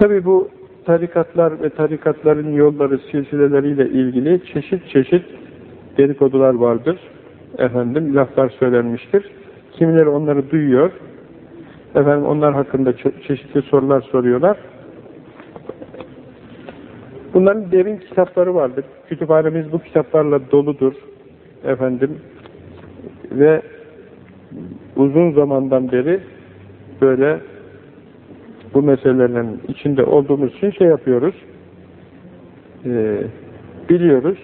Tabi bu tarikatlar ve tarikatların yolları silsileleriyle ilgili çeşit çeşit dedikodular vardır. Efendim laflar söylenmiştir. Kimileri onları duyuyor. Efendim onlar hakkında çeşitli sorular soruyorlar. Bunların derin kitapları vardır. Kütüphanemiz bu kitaplarla doludur. Efendim ve uzun zamandan beri böyle bu meselelerin içinde olduğumuz için şey yapıyoruz. E, biliyoruz.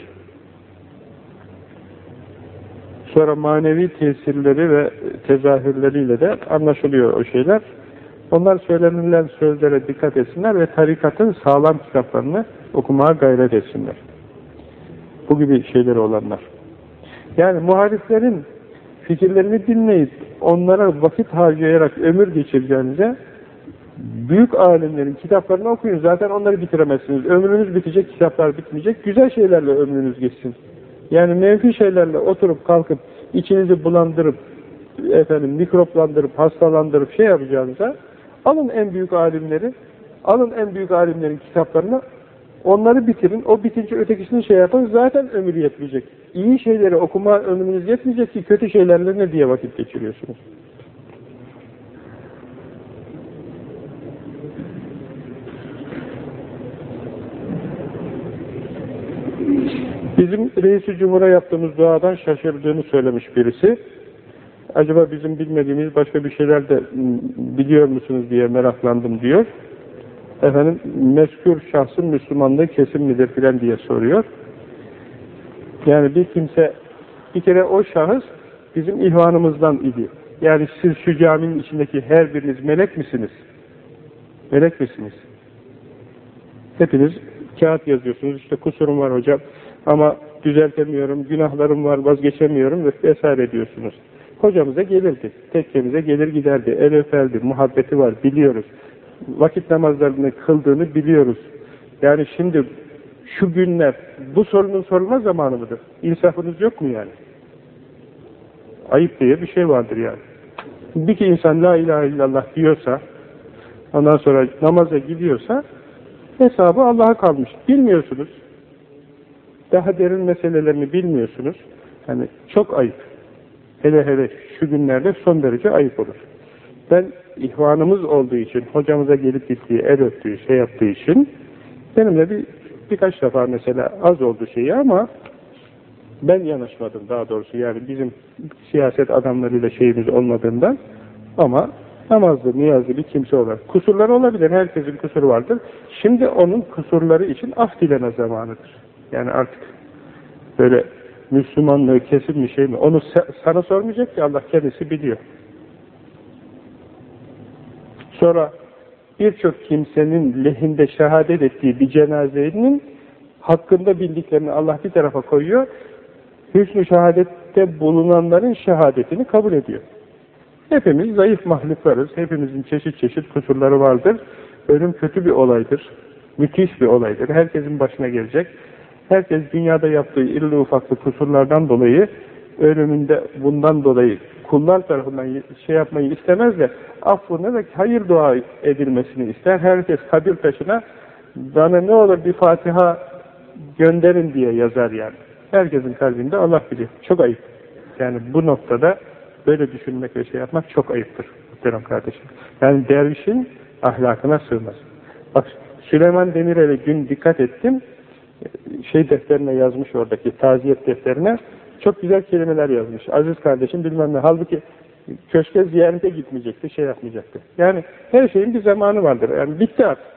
Sonra manevi tesirleri ve tezahürleriyle de anlaşılıyor o şeyler. Onlar söylenilen sözlere dikkat etsinler ve tarikatın sağlam kitaplarını okumaya gayret etsinler. Bu gibi şeyleri olanlar. Yani muhaliflerin fikirlerini dinleyip onlara vakit harcayarak ömür geçireceğinize büyük alimlerin kitaplarını okuyun. Zaten onları bitiremezsiniz. Ömrünüz bitecek, kitaplar bitmeyecek. Güzel şeylerle ömrünüz geçsin. Yani menfi şeylerle oturup kalkıp içinizi bulandırıp efendim mikroplandırıp hastalandırıp şey yapacağınıza alın en büyük alimleri alın en büyük alimlerin kitaplarını onları bitirin. O bitince ötekisini şey yapın. Zaten ömür yetmeyecek. İyi şeyleri okuma ömrünüz yetmeyecek ki kötü şeylerle ne diye vakit geçiriyorsunuz. Bizim reisi cumhura yaptığımız duadan şaşırdığını söylemiş birisi. Acaba bizim bilmediğimiz başka bir şeyler de biliyor musunuz diye meraklandım diyor. Efendim meskür şahsın Müslümanlığı kesin midir filan diye soruyor. Yani bir kimse bir kere o şahıs bizim ihvanımızdan idi. Yani siz şu caminin içindeki her biriniz melek misiniz? Melek misiniz? Hepiniz kağıt yazıyorsunuz. İşte kusurum var hocam ama düzeltemiyorum, günahlarım var, vazgeçemiyorum vesaire diyorsunuz. Hocamıza gelirdi, tekkemize gelir giderdi, el öperdi, muhabbeti var, biliyoruz. Vakit namazlarını kıldığını biliyoruz. Yani şimdi şu günler bu sorunun sorulma zamanı mıdır? İnsafınız yok mu yani? Ayıp diye bir şey vardır yani. Bir ki insan la ilahe illallah diyorsa, ondan sonra namaza gidiyorsa, hesabı Allah'a kalmış. Bilmiyorsunuz daha derin meselelerini bilmiyorsunuz. Hani çok ayıp. Hele hele şu günlerde son derece ayıp olur. Ben ihvanımız olduğu için, hocamıza gelip gittiği, el öptüğü, şey yaptığı için benimle bir birkaç defa mesela az oldu şeyi ama ben yanaşmadım daha doğrusu yani bizim siyaset adamlarıyla şeyimiz olmadığından ama namazlı, niyazlı bir kimse olarak. Kusurları olabilir, herkesin kusuru vardır. Şimdi onun kusurları için af dileme zamanıdır. Yani artık böyle Müslümanlığı kesin bir şey mi? Onu sana sormayacak ki Allah kendisi biliyor. Sonra birçok kimsenin lehinde şehadet ettiği bir cenazenin hakkında bildiklerini Allah bir tarafa koyuyor. Hüsnü şehadette bulunanların şehadetini kabul ediyor. Hepimiz zayıf mahluklarız. Hepimizin çeşit çeşit kusurları vardır. Ölüm kötü bir olaydır. Müthiş bir olaydır. Herkesin başına gelecek. Herkes dünyada yaptığı irli ufaklı kusurlardan dolayı ölümünde bundan dolayı kullar tarafından şey yapmayı istemez de affını ve hayır dua edilmesini ister. Herkes kabir taşına bana ne olur bir Fatiha gönderin diye yazar yani. Herkesin kalbinde Allah bilir. Çok ayıp. Yani bu noktada böyle düşünmek ve şey yapmak çok ayıptır. Muhterem kardeşim. Yani dervişin ahlakına sığmaz. Bak Süleyman Demirel'e gün dikkat ettim şey defterine yazmış oradaki taziyet defterine çok güzel kelimeler yazmış. Aziz kardeşim bilmem ne. Halbuki köşke ziyarete gitmeyecekti, şey yapmayacaktı. Yani her şeyin bir zamanı vardır. Yani bitti artık.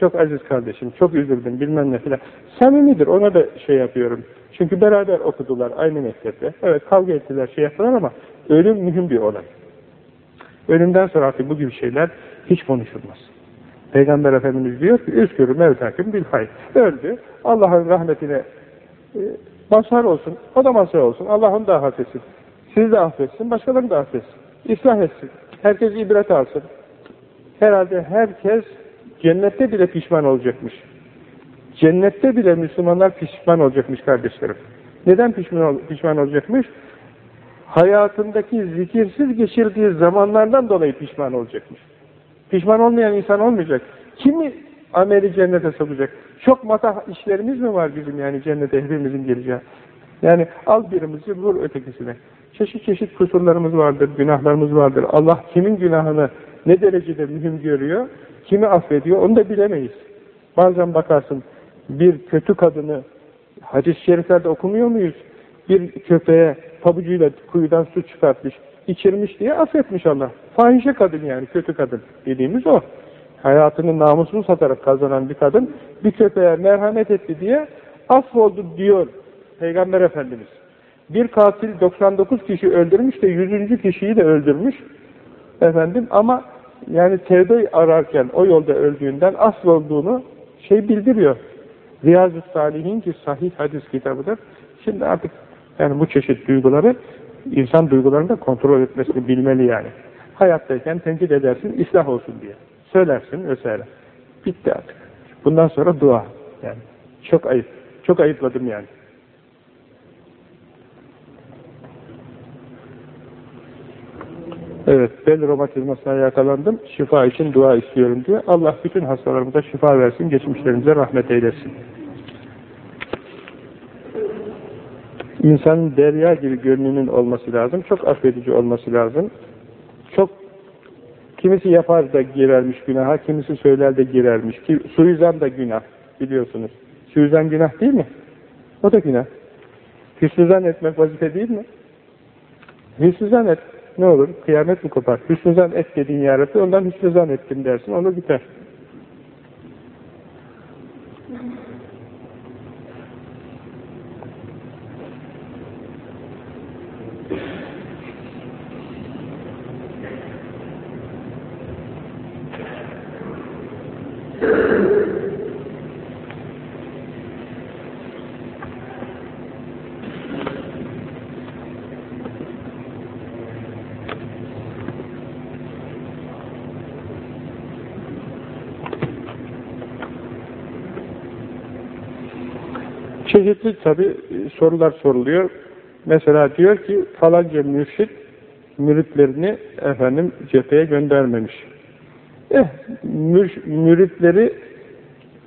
Çok aziz kardeşim, çok üzüldüm bilmem ne filan. Samimidir, ona da şey yapıyorum. Çünkü beraber okudular aynı mektepte. Evet kavga ettiler, şey yaptılar ama ölüm mühim bir olay. Ölümden sonra artık bu gibi şeyler hiç konuşulmaz. Peygamber Efendimiz diyor ki üskürü mevtaküm bil hayr. Öldü. Allah'ın rahmetine e, olsun. O da mazhar olsun. Allah'ın da affetsin. Sizi de affetsin. Başkalarını da affetsin. İslah etsin. Herkes ibret alsın. Herhalde herkes cennette bile pişman olacakmış. Cennette bile Müslümanlar pişman olacakmış kardeşlerim. Neden pişman, pişman olacakmış? Hayatındaki zikirsiz geçirdiği zamanlardan dolayı pişman olacakmış. Pişman olmayan insan olmayacak. Kimi ameli cennete sokacak? Çok matah işlerimiz mi var bizim yani cennete hepimizin geleceği? Yani al birimizi vur ötekisine. Çeşit çeşit kusurlarımız vardır, günahlarımız vardır. Allah kimin günahını ne derecede mühim görüyor, kimi affediyor onu da bilemeyiz. Bazen bakarsın bir kötü kadını hadis-i şeriflerde okumuyor muyuz? Bir köpeğe pabucuyla kuyudan su çıkartmış, içirmiş diye affetmiş Allah. Fahişe kadın yani, kötü kadın dediğimiz o. Hayatını namusunu satarak kazanan bir kadın bir köpeğe merhamet etti diye affoldu diyor Peygamber Efendimiz. Bir katil 99 kişi öldürmüş de 100. kişiyi de öldürmüş. Efendim ama yani tevbe ararken o yolda öldüğünden asıl şey bildiriyor. Riyazu Salihin ki sahih hadis kitabıdır. Şimdi artık yani bu çeşit duyguları insan duygularını da kontrol etmesini bilmeli yani. Hayattayken tenkit edersin, ıslah olsun diye. Söylersin vesaire. Bitti artık. Bundan sonra dua. Yani çok ayıp. Çok ayıpladım yani. Evet, bel romatizmasına yakalandım, şifa için dua istiyorum diyor. Allah bütün hastalarımıza şifa versin, geçmişlerimize rahmet eylesin. İnsanın derya gibi gönlünün olması lazım, çok affedici olması lazım. Çok, kimisi yapar da girermiş günaha, kimisi söyler de girermiş. Ki, suizan da günah, biliyorsunuz. Suizan günah değil mi? O da günah. Hüsnüzan etmek vazife değil mi? Hüsnüzan et. Ne olur? Kıyamet mi kopar? Hüsnüzan et dediğin ya Rabbi, ondan hüsnüzan ettim dersin, onu biter. Çeşitli tabi sorular soruluyor. Mesela diyor ki falanca mürşit müritlerini efendim cepheye göndermemiş. Eh, mür, müritleri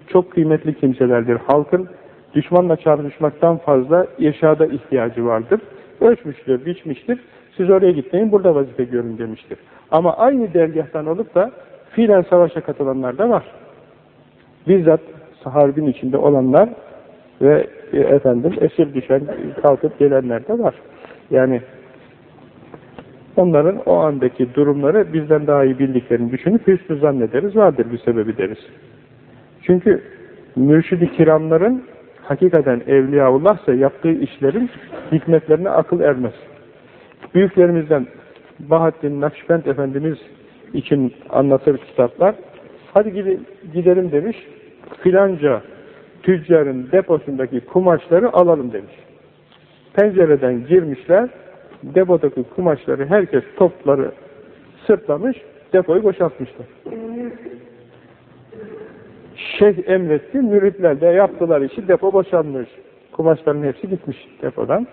çok kıymetli kimselerdir. Halkın düşmanla çarpışmaktan fazla irşada ihtiyacı vardır. Ölçmüştür, biçmiştir. Siz oraya gitmeyin, burada vazife görün demiştir. Ama aynı dergahtan olup da fiilen savaşa katılanlar da var. Bizzat harbin içinde olanlar ve e, efendim esir düşen, kalkıp gelenler de var. Yani onların o andaki durumları bizden daha iyi bildiklerini düşünüp hüsnü zannederiz, vardır bir sebebi deriz. Çünkü mürşid-i kiramların hakikaten evliyaullahsa yaptığı işlerin hikmetlerine akıl ermez. Büyüklerimizden Bahattin Nakşibend Efendimiz için anlatır kitaplar. Hadi gidelim demiş. Filanca tüccarın deposundaki kumaşları alalım demiş. Pencereden girmişler, depodaki kumaşları herkes topları sırtlamış, depoyu boşaltmışlar. Şeyh emretti, müritler de yaptılar işi, depo boşalmış. Kumaşların hepsi gitmiş depodan.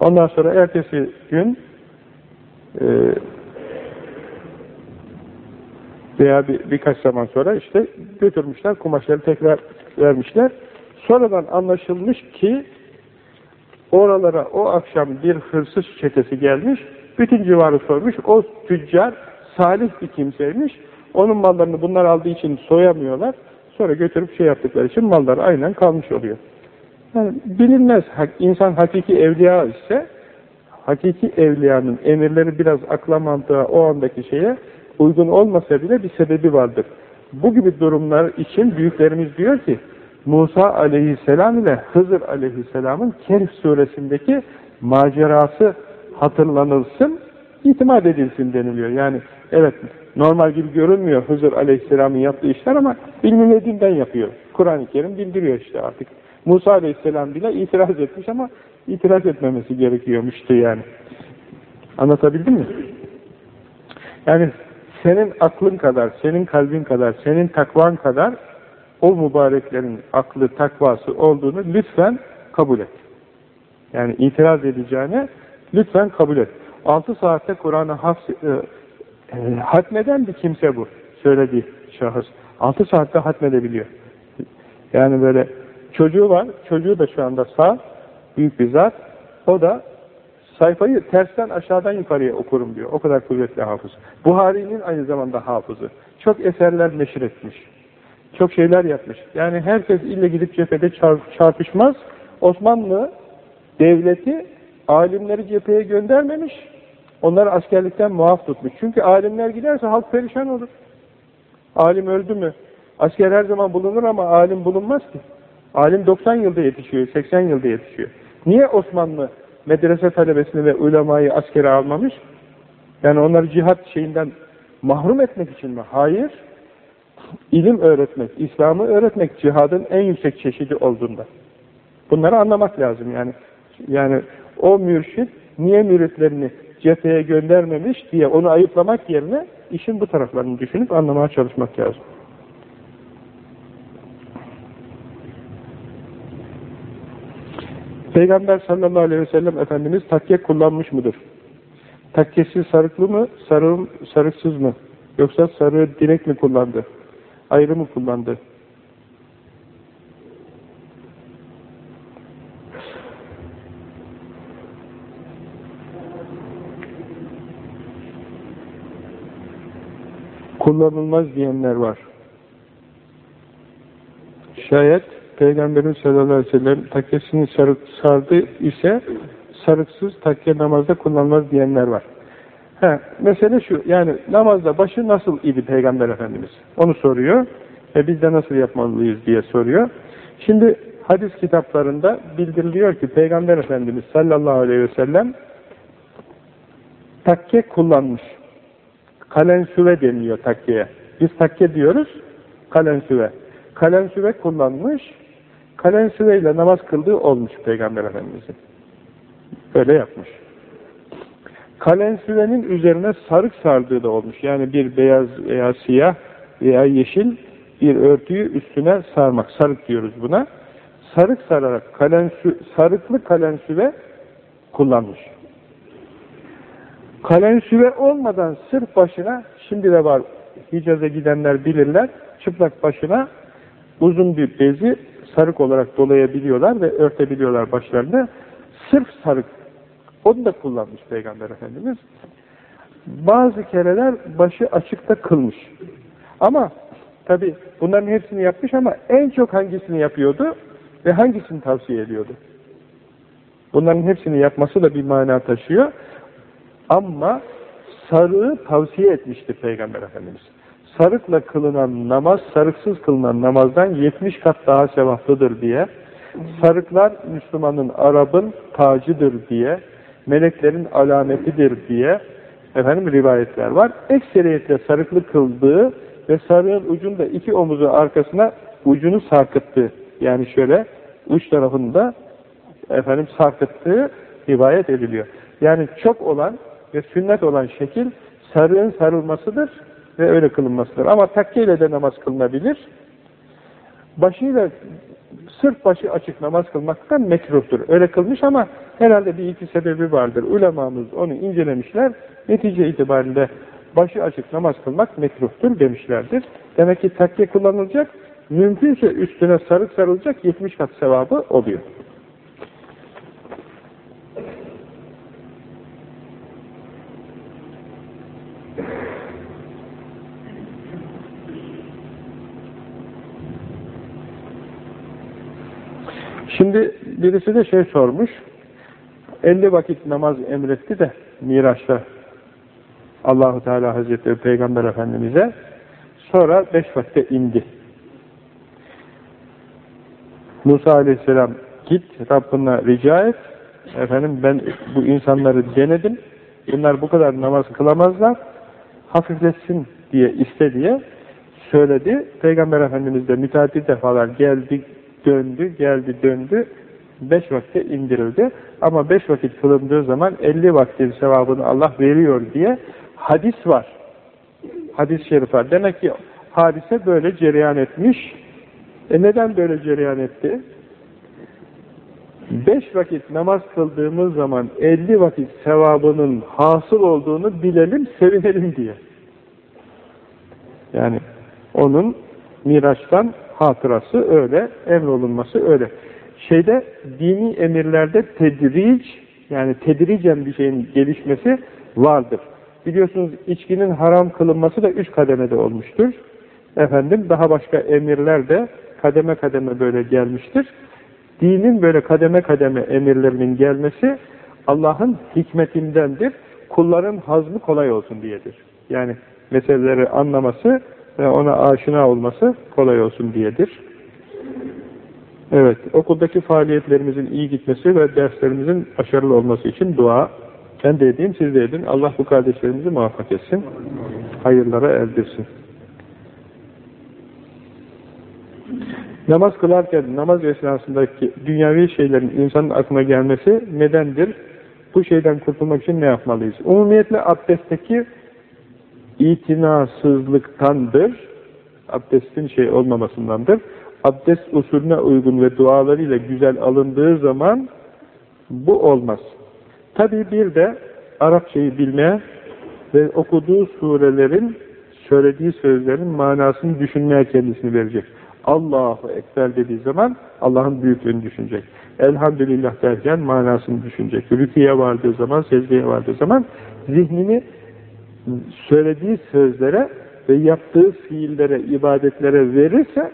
Ondan sonra ertesi gün e, veya bir, birkaç zaman sonra işte götürmüşler, kumaşları tekrar vermişler. Sonradan anlaşılmış ki oralara o akşam bir hırsız çetesi gelmiş, bütün civarı sormuş, o tüccar salih bir kimseymiş, onun mallarını bunlar aldığı için soyamıyorlar, sonra götürüp şey yaptıkları için mallar aynen kalmış oluyor. Yani bilinmez, insan hakiki evliya ise, hakiki evliyanın emirleri biraz akla mantığa o andaki şeye uygun olmasa bile bir sebebi vardır. Bu gibi durumlar için büyüklerimiz diyor ki Musa aleyhisselam ile Hızır aleyhisselamın Kehf suresindeki macerası hatırlanılsın, itimat edilsin deniliyor. Yani evet normal gibi görünmüyor Hızır aleyhisselamın yaptığı işler ama bilmediğinden yapıyor. Kur'an-ı Kerim bildiriyor işte artık. Musa aleyhisselam bile itiraz etmiş ama itiraz etmemesi gerekiyormuştu yani. Anlatabildim mi? Yani senin aklın kadar, senin kalbin kadar, senin takvan kadar o mübareklerin aklı, takvası olduğunu lütfen kabul et. Yani itiraz edeceğine lütfen kabul et. Altı saatte Kur'an'ı e, E, hatmeden bir kimse bu. Söylediği şahıs. 6 saatte hatmedebiliyor. Yani böyle çocuğu var. Çocuğu da şu anda sağ. Büyük bir zat. O da sayfayı tersten aşağıdan yukarıya okurum diyor. O kadar kuvvetli hafız. Buhari'nin aynı zamanda hafızı. Çok eserler neşir etmiş. Çok şeyler yapmış. Yani herkes ille gidip cephede çarpışmaz. Osmanlı devleti alimleri cepheye göndermemiş. Onları askerlikten muaf tutmuş. Çünkü alimler giderse halk perişan olur. Alim öldü mü? Asker her zaman bulunur ama alim bulunmaz ki. Alim 90 yılda yetişiyor, 80 yılda yetişiyor. Niye Osmanlı medrese talebesini ve ulemayı askere almamış? Yani onları cihat şeyinden mahrum etmek için mi? Hayır. İlim öğretmek, İslam'ı öğretmek cihadın en yüksek çeşidi olduğunda. Bunları anlamak lazım yani. Yani o mürşit niye müritlerini cepheye göndermemiş diye onu ayıplamak yerine işin bu taraflarını düşünüp anlamaya çalışmak lazım. Peygamber sallallahu aleyhi ve sellem Efendimiz takke kullanmış mıdır? Takkesi sarıklı mı, sarı, sarıksız mı? Yoksa sarı direk mi kullandı? Ayrı mı kullandı? kullanılmaz diyenler var. Şayet Peygamberin sallallahu aleyhi ve sellem takkesini sardı ise sarıksız takke namazda kullanılmaz diyenler var. He, mesele şu, yani namazda başı nasıl idi Peygamber Efendimiz? Onu soruyor ve biz de nasıl yapmalıyız diye soruyor. Şimdi hadis kitaplarında bildiriliyor ki Peygamber Efendimiz sallallahu aleyhi ve sellem takke kullanmış. Kalensüve deniliyor takkeye. Biz takke diyoruz, kalensüve. Kalensüve kullanmış, kalensüve ile namaz kıldığı olmuş Peygamber Efendimiz'in. Böyle yapmış. Kalensüvenin üzerine sarık sardığı da olmuş. Yani bir beyaz veya siyah veya yeşil bir örtüyü üstüne sarmak. Sarık diyoruz buna. Sarık sararak kalensü, sarıklı kalensüve kullanmış. Kalensüve olmadan sırf başına, şimdi de var Hicaz'a gidenler bilirler, çıplak başına uzun bir bezi sarık olarak dolayabiliyorlar ve örtebiliyorlar başlarını. Sırf sarık. Onu da kullanmış Peygamber Efendimiz. Bazı kereler başı açıkta kılmış. Ama tabi bunların hepsini yapmış ama en çok hangisini yapıyordu ve hangisini tavsiye ediyordu? Bunların hepsini yapması da bir mana taşıyor. Ama sarığı tavsiye etmişti Peygamber Efendimiz. Sarıkla kılınan namaz, sarıksız kılınan namazdan 70 kat daha sevaplıdır diye, sarıklar Müslümanın, Arap'ın tacıdır diye, meleklerin alametidir diye, efendim rivayetler var. Ekseriyetle sarıklı kıldığı ve sarığın ucunda iki omuzu arkasına ucunu sarkıttı. Yani şöyle uç tarafında efendim sarkıttığı rivayet ediliyor. Yani çok olan ve sünnet olan şekil sarığın sarılmasıdır ve öyle kılınmasıdır. Ama takkeyle de namaz kılınabilir. Başıyla sırf başı açık namaz kılmaktan mekruhtur. Öyle kılmış ama herhalde bir iki sebebi vardır. Ulemamız onu incelemişler. Netice itibariyle başı açık namaz kılmak mekruhtur demişlerdir. Demek ki takke kullanılacak. Mümkünse üstüne sarık sarılacak 70 kat sevabı oluyor. Şimdi birisi de şey sormuş. 50 vakit namaz emretti de Miraç'ta Allahu Teala Hazretleri Peygamber Efendimiz'e sonra 5 vakitte indi. Musa Aleyhisselam git Rabbına rica et. Efendim ben bu insanları denedim. Bunlar bu kadar namaz kılamazlar. Hafifletsin diye iste diye söyledi. Peygamber Efendimiz de müteaddit defalar geldi, döndü, geldi, döndü. Beş vakitte indirildi. Ama beş vakit kılındığı zaman elli vaktin sevabını Allah veriyor diye hadis var. Hadis-i şerif var. Demek ki hadise böyle cereyan etmiş. E neden böyle cereyan etti? Beş vakit namaz kıldığımız zaman elli vakit sevabının hasıl olduğunu bilelim, sevinelim diye. Yani onun Miraç'tan hatırası öyle, emrolunması öyle. Şeyde dini emirlerde tedric yani tedricen bir şeyin gelişmesi vardır. Biliyorsunuz içkinin haram kılınması da üç kademede olmuştur. Efendim daha başka emirler de kademe kademe böyle gelmiştir. Dinin böyle kademe kademe emirlerinin gelmesi Allah'ın hikmetindendir. Kulların hazmı kolay olsun diyedir. Yani meseleleri anlaması ve ona aşina olması kolay olsun diyedir. Evet, okuldaki faaliyetlerimizin iyi gitmesi ve derslerimizin başarılı olması için dua. Ben de edeyim, siz de edin. Allah bu kardeşlerimizi muvaffak etsin. Hayırlara erdirsin. Namaz kılarken, namaz esnasındaki dünyavi şeylerin insanın aklına gelmesi nedendir? Bu şeyden kurtulmak için ne yapmalıyız? Umumiyetle abdestteki itinasızlıktandır. Abdestin şey olmamasındandır. Abdest usulüne uygun ve dualarıyla güzel alındığı zaman bu olmaz. Tabi bir de Arapçayı bilmeye ve okuduğu surelerin söylediği sözlerin manasını düşünmeye kendisini verecek. Allahu Ekber dediği zaman Allah'ın büyüklüğünü düşünecek. Elhamdülillah derken manasını düşünecek. Rüküye vardığı zaman, secdeye vardığı zaman zihnini söylediği sözlere ve yaptığı fiillere, ibadetlere verirse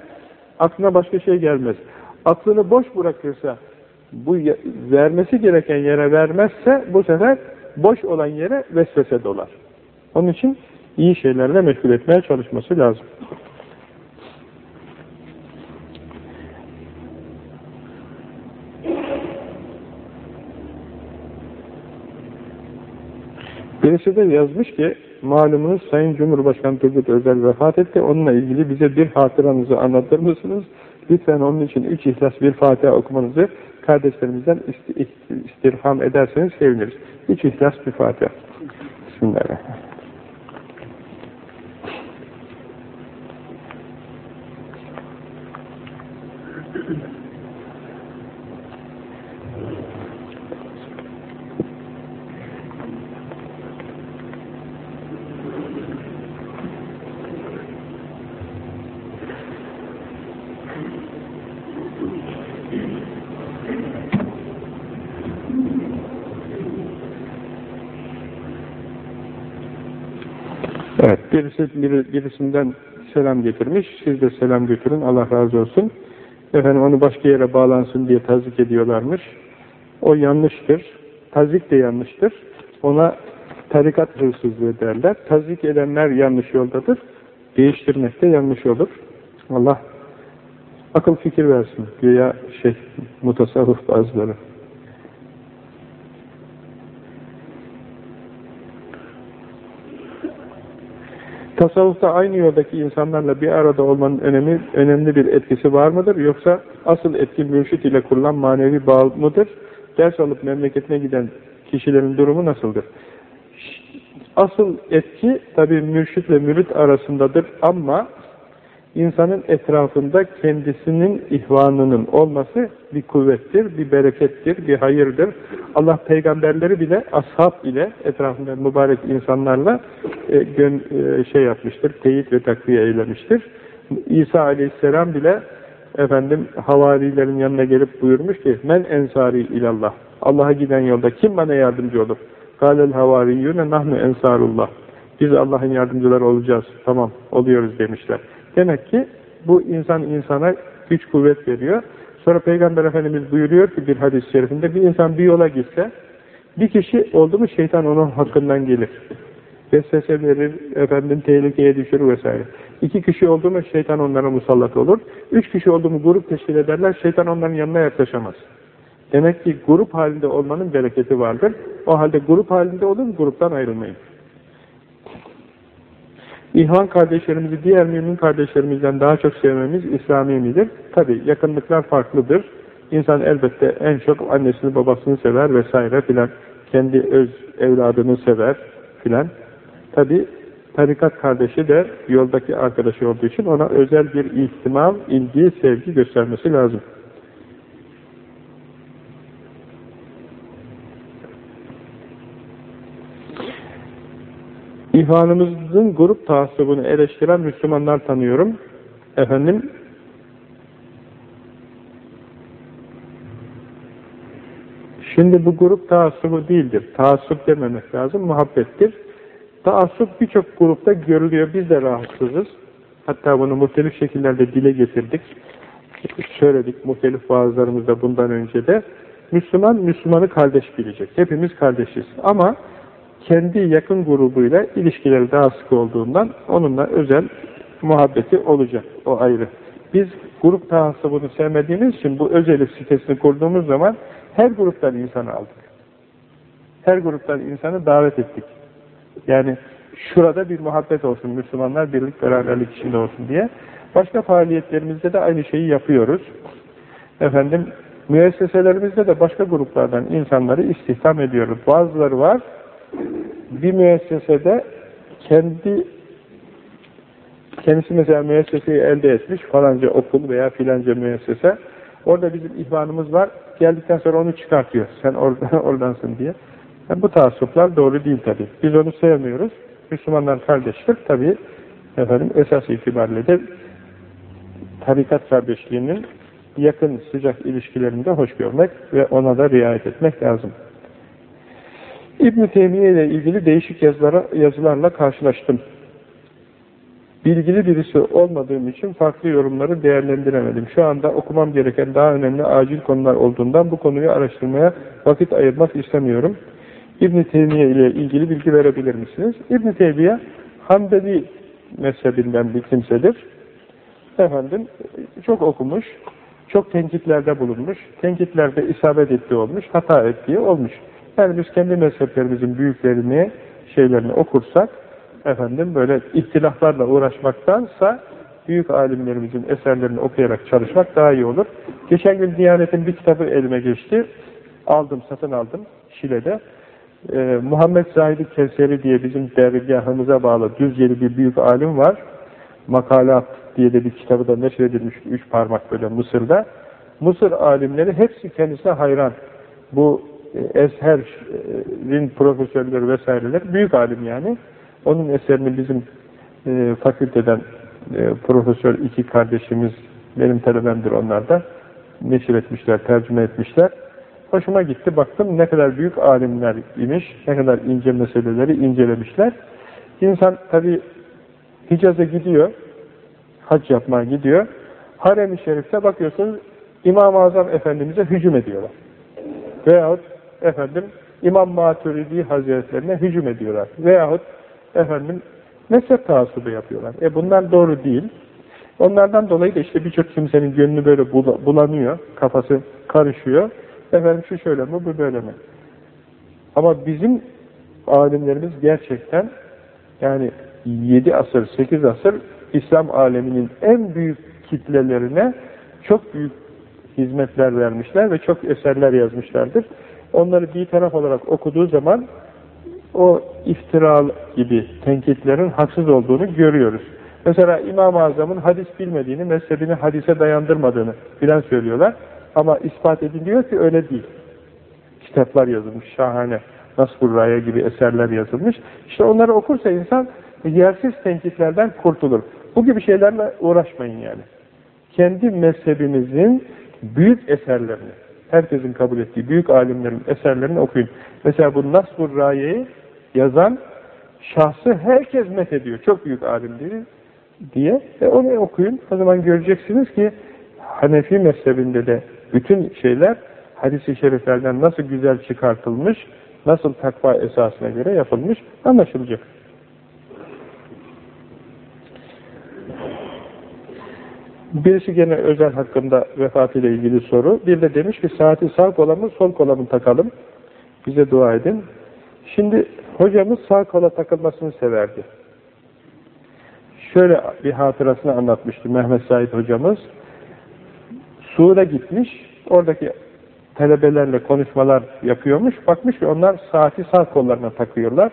aklına başka şey gelmez. Aklını boş bırakırsa, bu vermesi gereken yere vermezse bu sefer boş olan yere vesvese dolar. Onun için iyi şeylerle meşgul etmeye çalışması lazım. Birisi de yazmış ki, malumunuz Sayın Cumhurbaşkanı Turgut Özel vefat etti. Onunla ilgili bize bir hatıranızı anlatır mısınız? Lütfen onun için üç ihlas bir Fatiha okumanızı kardeşlerimizden istirham ederseniz seviniriz. Üç ihlas bir Fatiha. Bismillahirrahmanirrahim. Birisi biri, birisinden selam getirmiş. Siz de selam götürün. Allah razı olsun. Efendim onu başka yere bağlansın diye tazik ediyorlarmış. O yanlıştır. Tazik de yanlıştır. Ona tarikat hırsızlığı derler. Tazik edenler yanlış yoldadır. Değiştirmek de yanlış olur. Allah akıl fikir versin. Güya şey, mutasavvıf bazıları. Tasavvufta aynı yoldaki insanlarla bir arada olmanın önemi, önemli bir etkisi var mıdır? Yoksa asıl etki mürşit ile kurulan manevi bağ mıdır? Ders alıp memleketine giden kişilerin durumu nasıldır? Asıl etki tabi mürşit ve mürit arasındadır ama insanın etrafında kendisinin ihvanının olması bir kuvvettir, bir berekettir, bir hayırdır. Allah peygamberleri bile, ashab ile etrafında mübarek insanlarla e, gön, e, şey yapmıştır, teyit ve takviye eylemiştir. İsa aleyhisselam bile efendim havarilerin yanına gelip buyurmuş ki men ensari ilallah. Allah'a giden yolda kim bana yardımcı olur? Kâlel havariyyûne nahnu ensarullah. Biz Allah'ın yardımcıları olacağız. Tamam, oluyoruz demişler. Demek ki bu insan insana güç kuvvet veriyor. Sonra Peygamber Efendimiz buyuruyor ki bir hadis-i şerifinde bir insan bir yola gitse bir kişi oldu mu şeytan onun hakkından gelir. Vesvese verir, efendim tehlikeye düşür vesaire. İki kişi oldu mu şeytan onlara musallat olur. Üç kişi oldu mu grup teşkil ederler, şeytan onların yanına yaklaşamaz. Demek ki grup halinde olmanın bereketi vardır. O halde grup halinde olun, gruptan ayrılmayın. İhvan kardeşlerimizi diğer mümin kardeşlerimizden daha çok sevmemiz İslami midir? Tabi yakınlıklar farklıdır. İnsan elbette en çok annesini babasını sever vesaire filan. Kendi öz evladını sever filan. Tabi tarikat kardeşi de yoldaki arkadaşı olduğu için ona özel bir ihtimam, ilgi, sevgi göstermesi lazım. İhvanımızın grup taassubunu eleştiren Müslümanlar tanıyorum. Efendim, şimdi bu grup taassubu değildir. Taassup dememek lazım, muhabbettir. Taassup birçok grupta görülüyor, biz de rahatsızız. Hatta bunu muhtelif şekillerde dile getirdik. Söyledik muhtelif vaazlarımızda bundan önce de. Müslüman, Müslümanı kardeş bilecek. Hepimiz kardeşiz. Ama kendi yakın grubuyla ilişkileri daha sık olduğundan onunla özel muhabbeti olacak. O ayrı. Biz grup tahassubunu sevmediğimiz için bu özel sitesini kurduğumuz zaman her gruptan insanı aldık. Her gruptan insanı davet ettik. Yani şurada bir muhabbet olsun, Müslümanlar birlik beraberlik içinde olsun diye. Başka faaliyetlerimizde de aynı şeyi yapıyoruz. Efendim, müesseselerimizde de başka gruplardan insanları istihdam ediyoruz. Bazıları var, bir müessesede kendi kendisi mesela müesseseyi elde etmiş, falanca okul veya filanca müessese, orada bizim ihvanımız var, geldikten sonra onu çıkartıyor, sen oradan, oradansın diye. Yani bu taassuplar doğru değil tabi. Biz onu sevmiyoruz. Müslümanlar kardeştir tabi. Efendim esas itibariyle de tarikat kardeşliğinin yakın sıcak ilişkilerinde hoş görmek ve ona da riayet etmek lazım. İbn-i Teymiye ile ilgili değişik yazılara, yazılarla karşılaştım. Bilgili birisi olmadığım için farklı yorumları değerlendiremedim. Şu anda okumam gereken daha önemli acil konular olduğundan bu konuyu araştırmaya vakit ayırmak istemiyorum. İbn-i Teymiye ile ilgili bilgi verebilir misiniz? İbn-i Teymiye Hanbeli mezhebinden bir kimsedir. Efendim, çok okumuş, çok tenkitlerde bulunmuş, tenkitlerde isabet ettiği olmuş, hata ettiği olmuş. Yani biz kendi mezheplerimizin büyüklerini, şeylerini okursak, efendim böyle ihtilaflarla uğraşmaktansa, büyük alimlerimizin eserlerini okuyarak çalışmak daha iyi olur. Geçen gün Diyanet'in bir kitabı elime geçti. Aldım, satın aldım Şile'de. Ee, Muhammed Zahid Kevseri diye bizim dergahımıza bağlı Düzceli bir büyük alim var. Makalat diye de bir kitabı da neşredilmiş üç parmak böyle Mısır'da. Mısır alimleri hepsi kendisine hayran. Bu Ezher'in profesörleri vesaireler büyük alim yani. Onun eserini bizim e, fakülteden e, profesör iki kardeşimiz benim talebemdir onlar da neşir etmişler, tercüme etmişler. Hoşuma gitti. Baktım ne kadar büyük alimler imiş, ne kadar ince meseleleri incelemişler. İnsan tabi Hicaz'a gidiyor, hac yapmaya gidiyor. Harem-i Şerif'te bakıyorsunuz İmam-ı Azam Efendimiz'e hücum ediyorlar. Veyahut efendim İmam Maturidi Hazretlerine hücum ediyorlar. Veyahut efendim mezhep taassubu yapıyorlar. E bunlar doğru değil. Onlardan dolayı da işte birçok kimsenin gönlü böyle bulanıyor, kafası karışıyor. Efendim şu şöyle mi, bu böyle mi? Ama bizim alimlerimiz gerçekten yani 7 asır, 8 asır İslam aleminin en büyük kitlelerine çok büyük hizmetler vermişler ve çok eserler yazmışlardır. Onları bir taraf olarak okuduğu zaman o iftira gibi tenkitlerin haksız olduğunu görüyoruz. Mesela İmam-ı Azam'ın hadis bilmediğini, mezhebini hadise dayandırmadığını filan söylüyorlar. Ama ispat ediliyor ki öyle değil. Kitaplar yazılmış, şahane. Nasbur Raya gibi eserler yazılmış. İşte onları okursa insan yersiz tenkitlerden kurtulur. Bu gibi şeylerle uğraşmayın yani. Kendi mezhebinizin büyük eserlerini, herkesin kabul ettiği büyük alimlerin eserlerini okuyun. Mesela bu Nasbur Raye'yi yazan şahsı herkes met ediyor. Çok büyük alimdir diye. E onu okuyun. O zaman göreceksiniz ki Hanefi mezhebinde de bütün şeyler hadis-i şeriflerden nasıl güzel çıkartılmış, nasıl takva esasına göre yapılmış anlaşılacak. Birisi gene özel hakkında vefatıyla ilgili soru. Bir de demiş ki saati sağ kola mı sol kola mı takalım? Bize dua edin. Şimdi hocamız sağ kola takılmasını severdi. Şöyle bir hatırasını anlatmıştı Mehmet Said hocamız. Suud'a gitmiş, oradaki talebelerle konuşmalar yapıyormuş. Bakmış ki onlar saati sağ kollarına takıyorlar.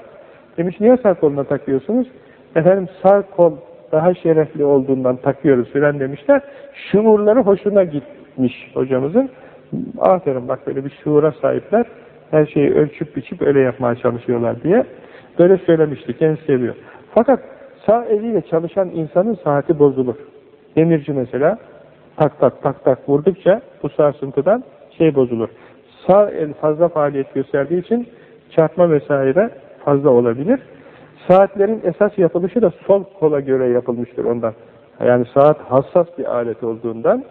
Demiş niye sağ koluna takıyorsunuz? Efendim sağ kol daha şerefli olduğundan takıyoruz filan demişler. Şuurları hoşuna gitmiş hocamızın. Aferin bak böyle bir şuura sahipler. Her şeyi ölçüp biçip öyle yapmaya çalışıyorlar diye. Böyle söylemişti, kendisi seviyor. Fakat sağ eliyle çalışan insanın saati bozulur. Demirci mesela tak tak tak tak vurdukça bu sarsıntıdan şey bozulur. Sağ el fazla faaliyet gösterdiği için çarpma vesaire fazla olabilir. Saatlerin esas yapılışı da sol kola göre yapılmıştır ondan. Yani saat hassas bir alet olduğundan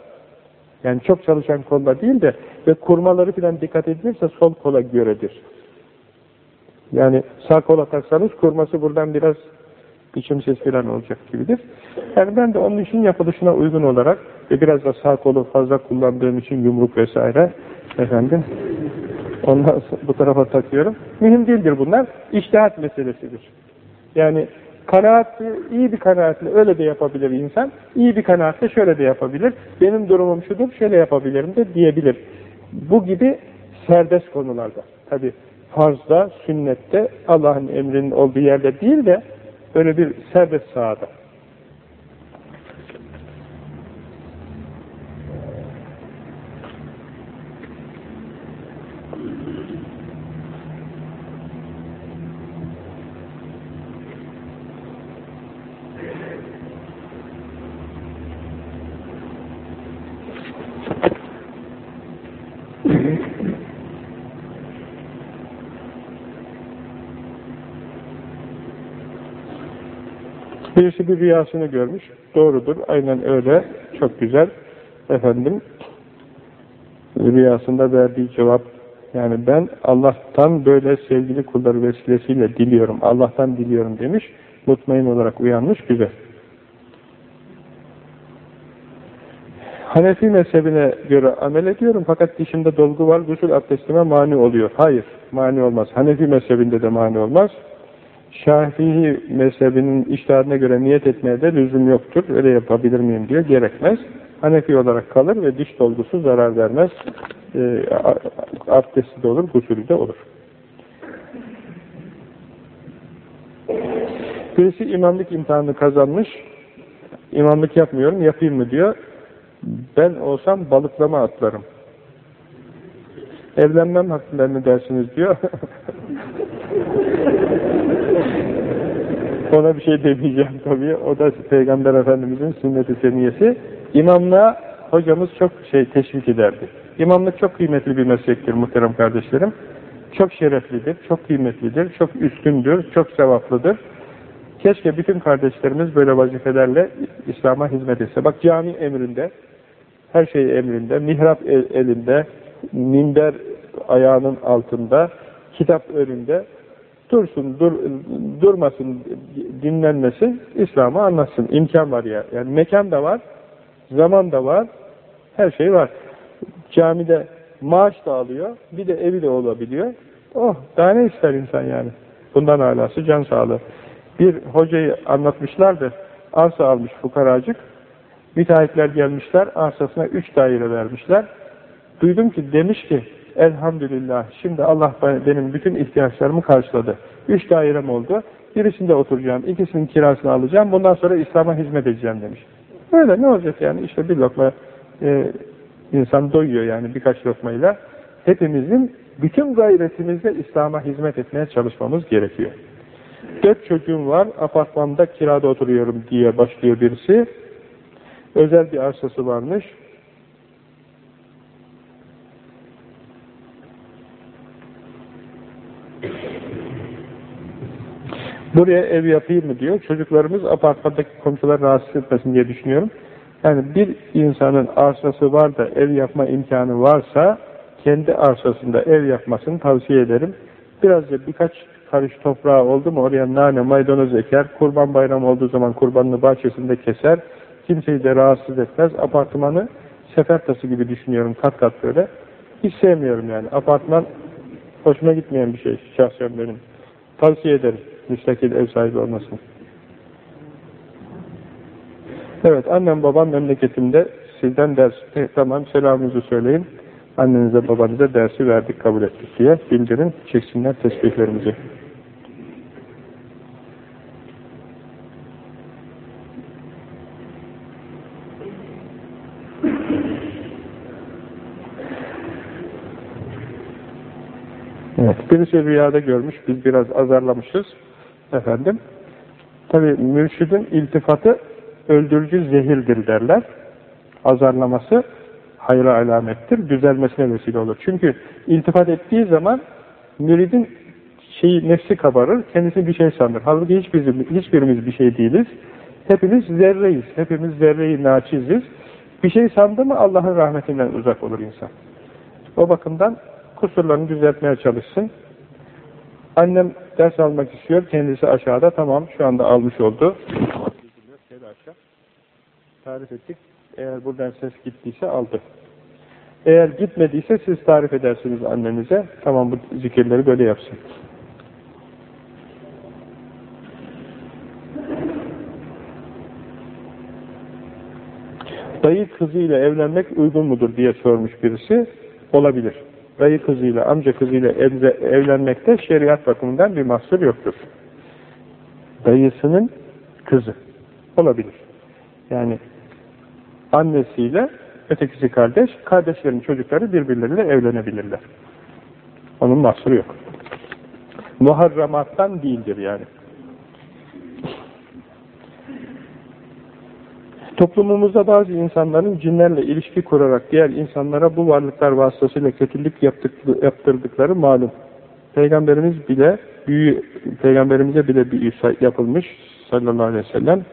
yani çok çalışan kolla değil de ve kurmaları falan dikkat edilirse sol kola göredir. Yani sağ kola taksanız kurması buradan biraz biçim ses falan olacak gibidir. Yani ben de onun için yapılışına uygun olarak ve biraz da sağ kolu fazla kullandığım için yumruk vesaire efendim ondan bu tarafa takıyorum. Mühim değildir bunlar. İçtihat meselesidir. Yani kanaat, iyi bir kanaatle öyle de yapabilir insan. İyi bir kanaatle şöyle de yapabilir. Benim durumum şudur, şöyle yapabilirim de diyebilir. Bu gibi serbest konularda. Tabi farzda, sünnette, Allah'ın emrinin olduğu yerde değil de öyle bir serbest sahada. Birisi bir rüyasını görmüş. Doğrudur. Aynen öyle. Çok güzel. Efendim rüyasında verdiği cevap yani ben Allah'tan böyle sevgili kulları vesilesiyle diliyorum. Allah'tan diliyorum demiş. Mutmain olarak uyanmış. Güzel. Hanefi mezhebine göre amel ediyorum fakat dişimde dolgu var, gusül abdestime mani oluyor. Hayır, mani olmaz. Hanefi mezhebinde de mani olmaz. Şafii mezhebinin iştihadına göre niyet etmeye de lüzum yoktur. Öyle yapabilir miyim diye gerekmez. Hanefi olarak kalır ve diş dolgusu zarar vermez. E, abdesti de olur, gusülü de olur. Birisi imamlık imtihanını kazanmış. İmamlık yapmıyorum, yapayım mı diyor. Ben olsam balıklama atlarım. Evlenmem hakkında ne dersiniz diyor. Ona bir şey demeyeceğim tabii. O da Peygamber Efendimiz'in sünnet-i seniyesi. İmamlığa hocamız çok şey teşvik ederdi. İmamlık çok kıymetli bir meslektir muhterem kardeşlerim. Çok şereflidir, çok kıymetlidir, çok üstündür, çok sevaplıdır. Keşke bütün kardeşlerimiz böyle vazifelerle İslam'a hizmet etse. Bak cami emrinde, her şey emrinde, mihrap elinde, minber ayağının altında, kitap önünde, dursun, dur, durmasın, dinlenmesin, İslam'ı anlatsın. İmkan var ya. Yani mekan da var, zaman da var, her şey var. Camide maaş da alıyor, bir de evi de olabiliyor. Oh, daha ne ister insan yani? Bundan alası can sağlığı. Bir hocayı anlatmışlardı, arsa almış fukaracık, müteahhitler gelmişler, arsasına üç daire vermişler. Duydum ki, demiş ki, Elhamdülillah. Şimdi Allah benim bütün ihtiyaçlarımı karşıladı. Üç dairem oldu. Birisinde oturacağım. ikisinin kirasını alacağım. Bundan sonra İslam'a hizmet edeceğim demiş. Öyle ne olacak yani? İşte bir lokma e, insan doyuyor yani birkaç lokmayla. Hepimizin bütün gayretimizle İslam'a hizmet etmeye çalışmamız gerekiyor. Dört çocuğum var. Apartmanda kirada oturuyorum diye başlıyor birisi. Özel bir arsası varmış. Buraya ev yapayım mı diyor. Çocuklarımız apartmandaki komşular rahatsız etmesin diye düşünüyorum. Yani bir insanın arsası var da ev yapma imkanı varsa kendi arsasında ev yapmasını tavsiye ederim. Birazca birkaç karış toprağı oldu mu oraya nane, maydanoz eker, kurban bayramı olduğu zaman kurbanını bahçesinde keser, kimseyi de rahatsız etmez. Apartmanı sefer tası gibi düşünüyorum kat kat böyle. Hiç sevmiyorum yani. Apartman hoşuma gitmeyen bir şey şahsen benim. Tavsiye ederim müstakil ev sahibi olmasın. Evet, annem babam memleketimde sizden ders, e, tamam selamınızı söyleyin, annenize babanıza dersi verdik, kabul ettik diye bildirin, çeksinler tesbihlerimizi. Evet. Birisi rüyada görmüş, biz biraz azarlamışız. Efendim, tabi mürşidin iltifatı öldürücü zehirdir derler. Azarlaması hayra alamettir, düzelmesine vesile olur. Çünkü iltifat ettiği zaman müridin şeyi, nefsi kabarır, kendisi bir şey sanır. Halbuki hiçbirimiz, hiçbirimiz bir şey değiliz. Hepimiz zerreyiz, hepimiz zerreyi naçiziz. Bir şey sandı mı Allah'ın rahmetinden uzak olur insan. O bakımdan kusurlarını düzeltmeye çalışsın. Annem ders almak istiyor, kendisi aşağıda, tamam şu anda almış oldu. Tarif ettik. Eğer buradan ses gittiyse aldı. Eğer gitmediyse siz tarif edersiniz annenize. Tamam bu zikirleri böyle yapsın. Dayı kızıyla evlenmek uygun mudur diye sormuş birisi. Olabilir. Dayı kızıyla, amca kızıyla evlenmekte şeriat bakımından bir mahsur yoktur. Dayısının kızı. Olabilir. Yani annesiyle ötekisi kardeş, kardeşlerin çocukları birbirleriyle evlenebilirler. Onun mahsuru yok. Muharramattan değildir yani. Toplumumuzda bazı insanların cinlerle ilişki kurarak diğer insanlara bu varlıklar vasıtasıyla kötülük yaptırdıkları malum. Peygamberimiz bile büyü, peygamberimize bile büyü yapılmış sallallahu aleyhi ve sellem.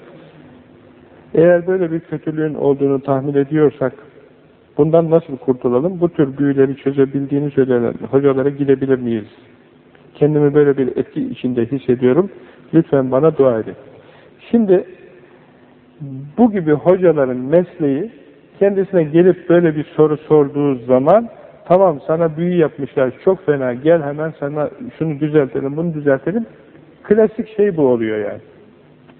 Eğer böyle bir kötülüğün olduğunu tahmin ediyorsak bundan nasıl kurtulalım? Bu tür büyüleri çözebildiğini söylenen hocalara gidebilir miyiz? Kendimi böyle bir etki içinde hissediyorum. Lütfen bana dua edin. Şimdi bu gibi hocaların mesleği kendisine gelip böyle bir soru sorduğu zaman tamam sana büyü yapmışlar çok fena gel hemen sana şunu düzeltelim bunu düzeltelim klasik şey bu oluyor yani.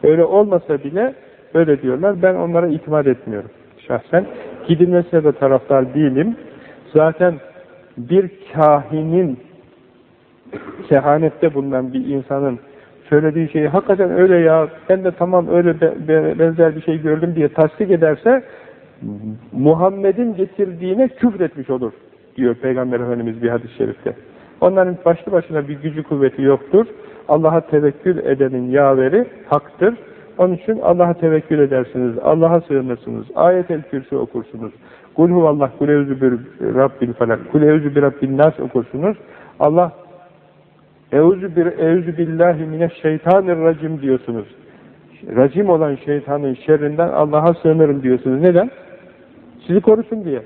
Öyle olmasa bile öyle diyorlar. Ben onlara itimat etmiyorum şahsen. Gidilmesine de taraftar değilim. Zaten bir kahinin kehanette bulunan bir insanın söylediği şeyi hakikaten öyle ya ben de tamam öyle be, be, benzer bir şey gördüm diye tasdik ederse Muhammed'in getirdiğine küfretmiş olur diyor Peygamber Efendimiz bir hadis-i şerifte. Onların başlı başına bir gücü kuvveti yoktur. Allah'a tevekkül edenin yaveri haktır. Onun için Allah'a tevekkül edersiniz, Allah'a sığınırsınız, ayet-el kürsü okursunuz, kul huvallah, kul evzü bir rabbil felak, kul evzü bir rabbil nas okursunuz. Allah Eûzü bir eûzü billahi mineşşeytanirracim diyorsunuz. Racim olan şeytanın şerrinden Allah'a sığınırım diyorsunuz. Neden? Sizi korusun diye.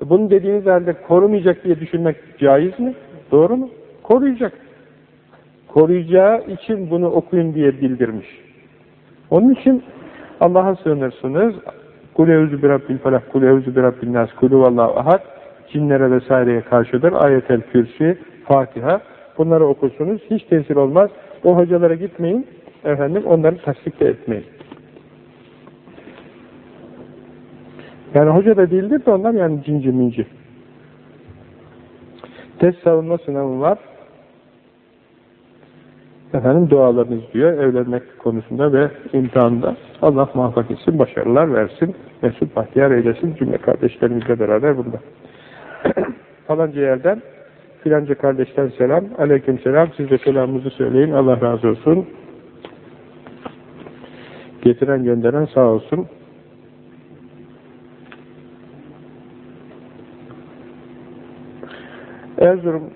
Bunu dediğiniz halde korumayacak diye düşünmek caiz mi? Doğru mu? Koruyacak. Koruyacağı için bunu okuyun diye bildirmiş. Onun için Allah'a sığınırsınız. Kul evzü bir rabbil felak, kul evzü bir rabbil nas, kul huvallahu ahad. Cinlere vesaireye karşıdır. Ayetel kürsi, Fatiha. Bunları okursunuz. Hiç tesir olmaz. O hocalara gitmeyin. Efendim onları tasdik de etmeyin. Yani hoca da değildir de onlar yani cinci minci. Test savunma sınavı var. Efendim dualarınız diyor evlenmek konusunda ve imtihanda. Allah muvaffak etsin, başarılar versin, mesut bahtiyar eylesin cümle kardeşlerimizle beraber bunda. Falanca yerden filanca kardeşten selam, aleyküm selam, siz de selamımızı söyleyin, Allah razı olsun. Getiren gönderen sağ olsun. Erzurum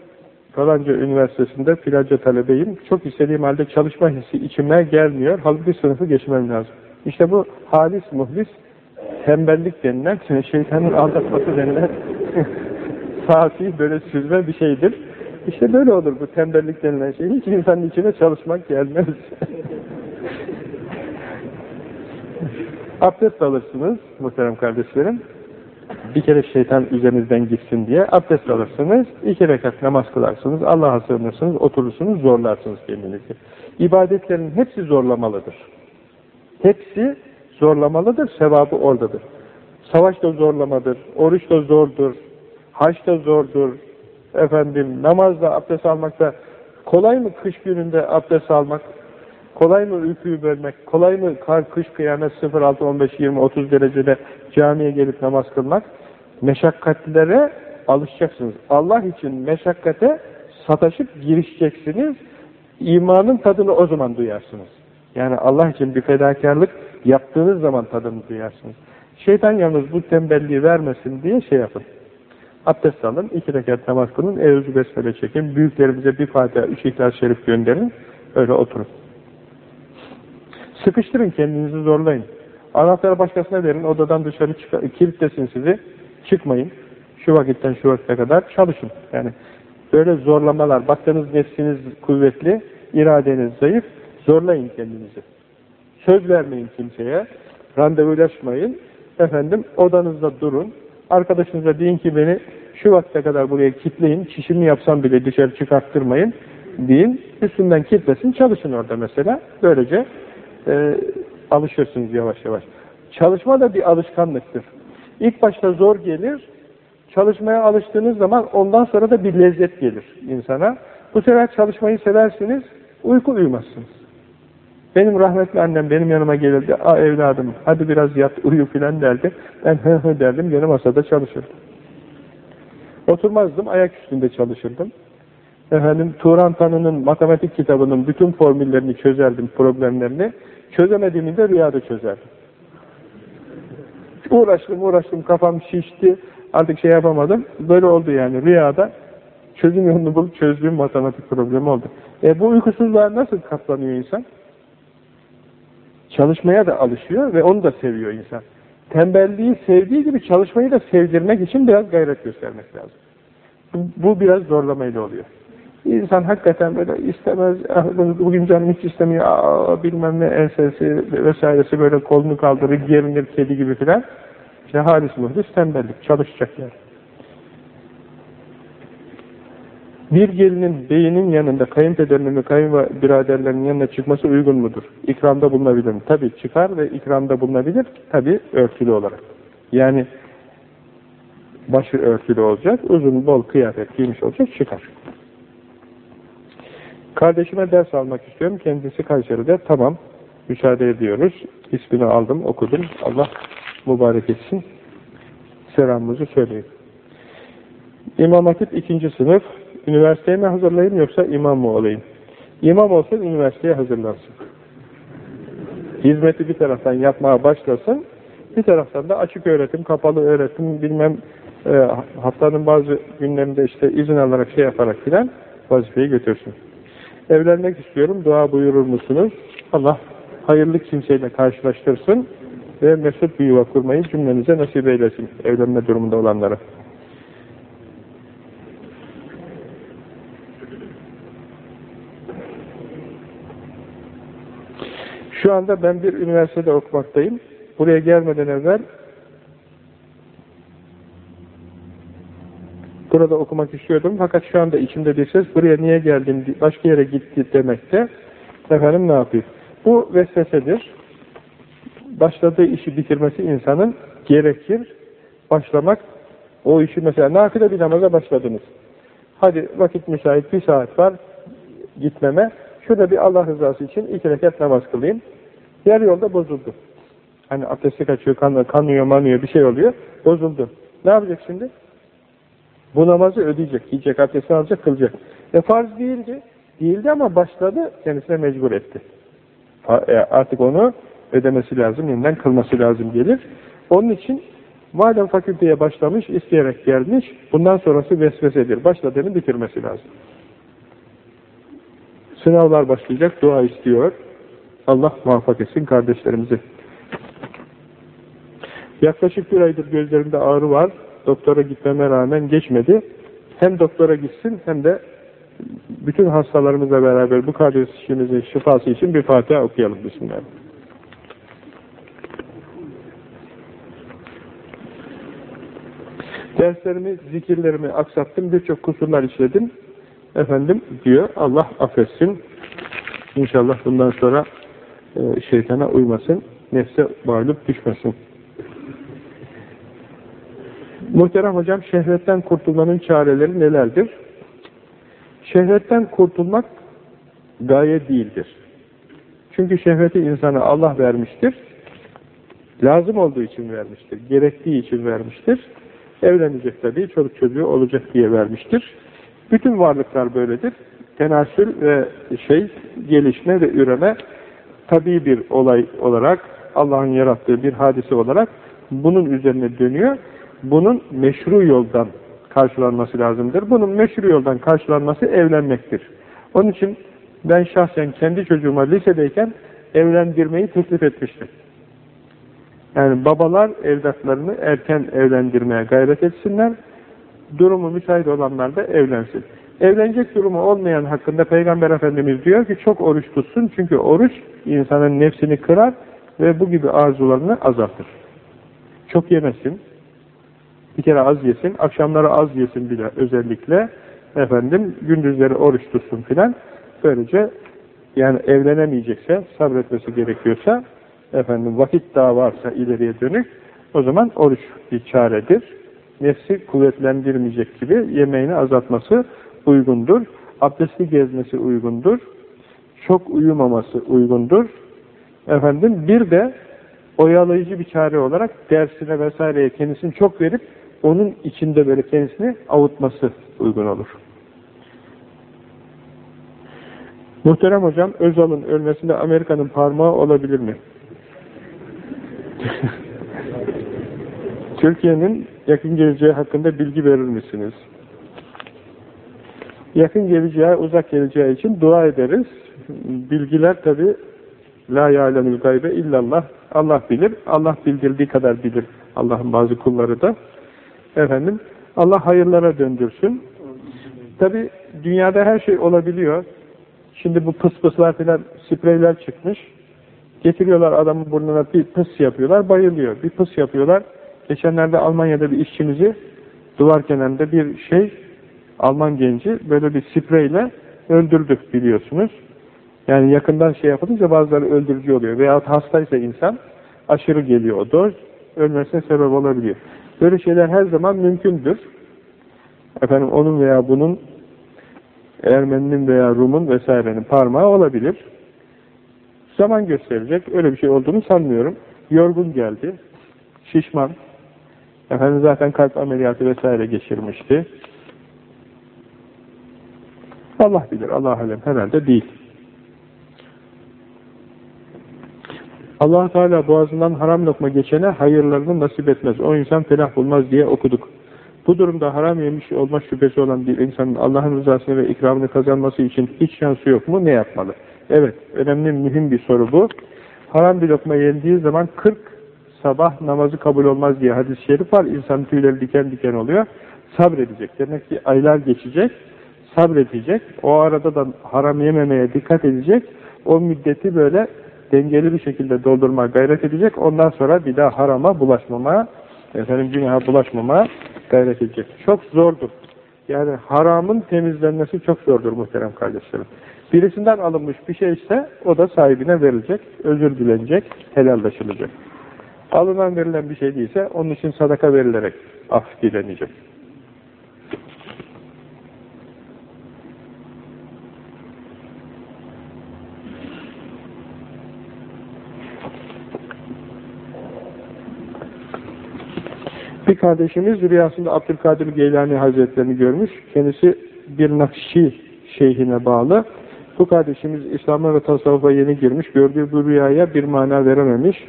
falanca üniversitesinde filanca talebeyim. Çok istediğim halde çalışma hissi içime gelmiyor. Halbuki sınıfı geçmem lazım. İşte bu halis muhlis tembellik denilen, şeytanın aldatması denilen saati böyle süzme bir şeydir. İşte böyle olur bu tembellik denilen şey. Hiç insanın içine çalışmak gelmez. Abdest alırsınız muhterem kardeşlerim. Bir kere şeytan üzerinizden gitsin diye abdest alırsınız. iki rekat namaz kılarsınız. Allah'a sığınırsınız, oturursunuz, zorlarsınız kendinizi. İbadetlerin hepsi zorlamalıdır. Hepsi zorlamalıdır, sevabı oradadır. Savaş da zorlamadır, oruç da zordur, haç da zordur, efendim namazda, abdest almakta kolay mı kış gününde abdest almak? Kolay mı uykuyu bölmek? Kolay mı kar, kış, kıyamet 0, 6, 15, 20, 30 derecede camiye gelip namaz kılmak? Meşakkatlere alışacaksınız. Allah için meşakkate sataşıp girişeceksiniz. İmanın tadını o zaman duyarsınız. Yani Allah için bir fedakarlık yaptığınız zaman tadını duyarsınız. Şeytan yalnız bu tembelliği vermesin diye şey yapın. Abdest alın, iki rekat namaz kılın, evzü besmele çekin, büyüklerimize bir Fatiha, üç İhlas Şerif gönderin, öyle oturun. Sıkıştırın kendinizi zorlayın. Anahtarı başkasına verin, odadan dışarı çıkar, kilitlesin sizi, çıkmayın. Şu vakitten şu vakte kadar çalışın. Yani böyle zorlamalar, baktığınız nefsiniz kuvvetli, iradeniz zayıf, zorlayın kendinizi. Söz vermeyin kimseye, randevulaşmayın, efendim odanızda durun, arkadaşınıza deyin ki beni şu vakte kadar buraya kitleyin, çişimi yapsam bile dışarı çıkarttırmayın deyin, üstünden kitlesin, çalışın orada mesela. Böylece e, alışırsınız yavaş yavaş. Çalışma da bir alışkanlıktır. İlk başta zor gelir, çalışmaya alıştığınız zaman ondan sonra da bir lezzet gelir insana. Bu sefer çalışmayı seversiniz, uyku uyumazsınız. Benim rahmetli annem benim yanıma gelirdi, aa evladım hadi biraz yat uyu filan derdi. Ben hı hı derdim, gene masada çalışırdım. Oturmazdım, ayak üstünde çalışırdım. Efendim, Turan Tanı'nın matematik kitabının bütün formüllerini çözerdim, problemlerini. Çözemediğimi de rüyada çözerdim. Uğraştım, uğraştım, kafam şişti, artık şey yapamadım. Böyle oldu yani rüyada. Çözüm yolunu bulup çözdüğüm matematik problemi oldu. E bu uykusuzluğa nasıl katlanıyor insan? Çalışmaya da alışıyor ve onu da seviyor insan. Tembelliği sevdiği gibi çalışmayı da sevdirmek için biraz gayret göstermek lazım. Bu, bu biraz zorlamayla oluyor. İnsan hakikaten böyle istemez, ah, bugün canım hiç istemiyor, aa, bilmem ne ensesi vesairesi böyle kolunu kaldırır, gerilir kedi gibi filan. İşte halis muhlis tembellik, çalışacak yani. Bir gelinin beyinin yanında kayınpederinin ve kayınbiraderlerinin yanına çıkması uygun mudur? İkramda bulunabilir mi? Tabi çıkar ve ikramda bulunabilir. Tabi örtülü olarak. Yani başı örtülü olacak, uzun bol kıyafet giymiş olacak, çıkar. Kardeşime ders almak istiyorum. Kendisi Kayseri'de. Tamam. Müsaade ediyoruz. İsmini aldım, okudum. Allah mübarek etsin. Selamımızı söyleyin. İmam Hatip ikinci sınıf. Üniversiteye mi hazırlayayım yoksa imam mı olayım? İmam olsun, üniversiteye hazırlansın. Hizmeti bir taraftan yapmaya başlasın, bir taraftan da açık öğretim, kapalı öğretim, bilmem e, haftanın bazı günlerinde işte izin alarak şey yaparak filan vazifeyi götürsün. Evlenmek istiyorum, dua buyurur musunuz? Allah hayırlı kimseyle karşılaştırsın ve mesut bir yuva kurmayı cümlenize nasip eylesin evlenme durumunda olanlara. Şu anda ben bir üniversitede okumaktayım. Buraya gelmeden evvel burada okumak istiyordum. Fakat şu anda içimde bir ses buraya niye geldin, başka yere gitti demekte. Efendim ne yapayım? Bu vesvesedir. Başladığı işi bitirmesi insanın gerekir. Başlamak, o işi mesela nafile bir namaza başladınız. Hadi vakit müsait bir saat var gitmeme. Şurada bir Allah rızası için iki rekat namaz kılayım. Yer yolda bozuldu. Hani abdesti kaçıyor, kan, kanıyor, manıyor, bir şey oluyor. Bozuldu. Ne yapacak şimdi? Bu namazı ödeyecek, yiyecek, abdestini alacak, kılacak. E farz değildi. Değildi ama başladı, kendisine mecbur etti. E, artık onu ödemesi lazım, yeniden kılması lazım gelir. Onun için madem fakülteye başlamış, isteyerek gelmiş, bundan sonrası vesvesedir. Başladığını bitirmesi lazım. Sınavlar başlayacak, dua istiyor. Allah muvaffak etsin kardeşlerimizi. Yaklaşık bir aydır gözlerimde ağrı var. Doktora gitmeme rağmen geçmedi. Hem doktora gitsin hem de bütün hastalarımızla beraber bu kardeşimizin şifası için bir Fatiha okuyalım. Bismillah. Derslerimi, zikirlerimi aksattım, birçok kusurlar işledim. Efendim diyor, Allah affetsin. İnşallah bundan sonra e, şeytana uymasın, nefse mağlup düşmesin. Muhterem hocam, şehvetten kurtulmanın çareleri nelerdir? Şehvetten kurtulmak gaye değildir. Çünkü şehveti insana Allah vermiştir. Lazım olduğu için vermiştir. Gerektiği için vermiştir. Evlenecek tabii, çocuk çocuğu olacak diye vermiştir. Bütün varlıklar böyledir. Tenasül ve şey, gelişme ve üreme tabii bir olay olarak, Allah'ın yarattığı bir hadise olarak bunun üzerine dönüyor. Bunun meşru yoldan karşılanması lazımdır. Bunun meşru yoldan karşılanması evlenmektir. Onun için ben şahsen kendi çocuğuma lisedeyken evlendirmeyi teklif etmiştim. Yani babalar evlatlarını erken evlendirmeye gayret etsinler. Durumu müsait olanlar da evlensin. Evlenecek durumu olmayan hakkında Peygamber Efendimiz diyor ki çok oruç tutsun. Çünkü oruç insanın nefsini kırar ve bu gibi arzularını azaltır. Çok yemesin. Bir kere az yesin. Akşamları az yesin bile özellikle. Efendim gündüzleri oruç tutsun filan. Böylece yani evlenemeyecekse, sabretmesi gerekiyorsa efendim vakit daha varsa ileriye dönük o zaman oruç bir çaredir. Nefsi kuvvetlendirmeyecek gibi yemeğini azaltması uygundur. Abdestli gezmesi uygundur. Çok uyumaması uygundur. Efendim bir de oyalayıcı bir çare olarak dersine vesaireye kendisini çok verip onun içinde böyle kendisini avutması uygun olur. Muhterem hocam, Özal'ın ölmesinde Amerika'nın parmağı olabilir mi? Türkiye'nin yakın geleceği hakkında bilgi verir misiniz? Yakın geleceği, uzak geleceği için dua ederiz. Bilgiler tabi La yâlemül gaybe illallah. Allah bilir. Allah bildirdiği kadar bilir. Allah'ın bazı kulları da. Efendim, Allah hayırlara döndürsün. Tabi dünyada her şey olabiliyor. Şimdi bu pıs pıslar filan spreyler çıkmış. Getiriyorlar adamın burnuna bir pıs yapıyorlar, bayılıyor. Bir pıs yapıyorlar. Geçenlerde Almanya'da bir işçimizi duvar kenarında bir şey, Alman genci böyle bir spreyle öldürdük biliyorsunuz. Yani yakından şey yapılınca bazıları öldürücü oluyor. Veyahut hastaysa insan aşırı geliyor o doz, ölmesine sebep olabiliyor. Böyle şeyler her zaman mümkündür. Efendim onun veya bunun Ermeninin veya Rum'un vesairenin parmağı olabilir. Zaman gösterecek. Öyle bir şey olduğunu sanmıyorum. Yorgun geldi. Şişman. Efendim zaten kalp ameliyatı vesaire geçirmişti. Allah bilir. Allah alem herhalde değil. allah Teala boğazından haram lokma geçene hayırlarını nasip etmez. O insan felah bulmaz diye okuduk. Bu durumda haram yemiş olma şüphesi olan bir insanın Allah'ın rızasını ve ikramını kazanması için hiç şansı yok mu? Ne yapmalı? Evet, önemli, mühim bir soru bu. Haram bir lokma yendiği zaman 40 sabah namazı kabul olmaz diye hadis-i şerif var. İnsanın tüyleri diken diken oluyor. Sabredecek. Demek ki aylar geçecek, sabredecek. O arada da haram yememeye dikkat edecek. O müddeti böyle dengeli bir şekilde doldurmaya gayret edecek. Ondan sonra bir daha harama bulaşmamaya, efendim günaha bulaşmamaya gayret edecek. Çok zordur. Yani haramın temizlenmesi çok zordur muhterem kardeşlerim. Birisinden alınmış bir şeyse o da sahibine verilecek, özür dilenecek, helallaşılacak. Alınan verilen bir şey değilse onun için sadaka verilerek af dilenecek. Bir kardeşimiz rüyasında Abdülkadir Geylani Hazretlerini görmüş. Kendisi bir Nakşi şeyhine bağlı. Bu kardeşimiz İslam'a ve tasavvufa yeni girmiş. Gördüğü bu rüyaya bir mana verememiş.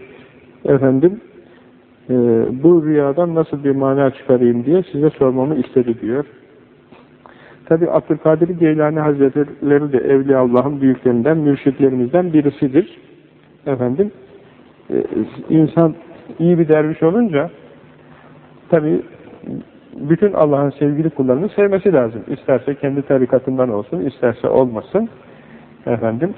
Efendim e, bu rüyadan nasıl bir mana çıkarayım diye size sormamı istedi diyor. Tabi Abdülkadir Geylani Hazretleri de Evliya Allah'ın büyüklerinden, mürşitlerimizden birisidir. Efendim e, insan iyi bir derviş olunca tabi bütün Allah'ın sevgili kullarını sevmesi lazım. İsterse kendi tarikatından olsun, isterse olmasın. Efendim,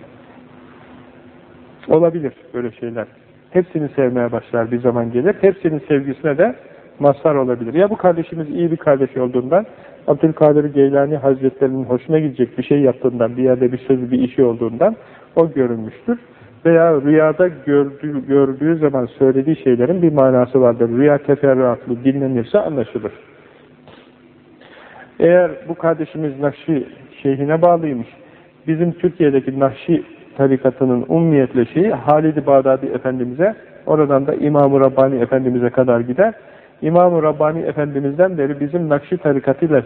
olabilir böyle şeyler. Hepsini sevmeye başlar bir zaman gelir. Hepsinin sevgisine de mazhar olabilir. Ya bu kardeşimiz iyi bir kardeş olduğundan, Abdülkadir Geylani Hazretlerinin hoşuna gidecek bir şey yaptığından, bir yerde bir sözü, bir işi olduğundan o görünmüştür veya rüyada gördüğü, gördüğü zaman söylediği şeylerin bir manası vardır. Rüya teferruatlı dinlenirse anlaşılır. Eğer bu kardeşimiz Nakşi şeyhine bağlıymış, bizim Türkiye'deki Nakşi tarikatının ummiyetle şeyi Halid-i Bağdadi Efendimiz'e, oradan da İmam-ı Rabbani Efendimiz'e kadar gider. İmam-ı Rabbani Efendimiz'den beri bizim Nakşi tarikatıyla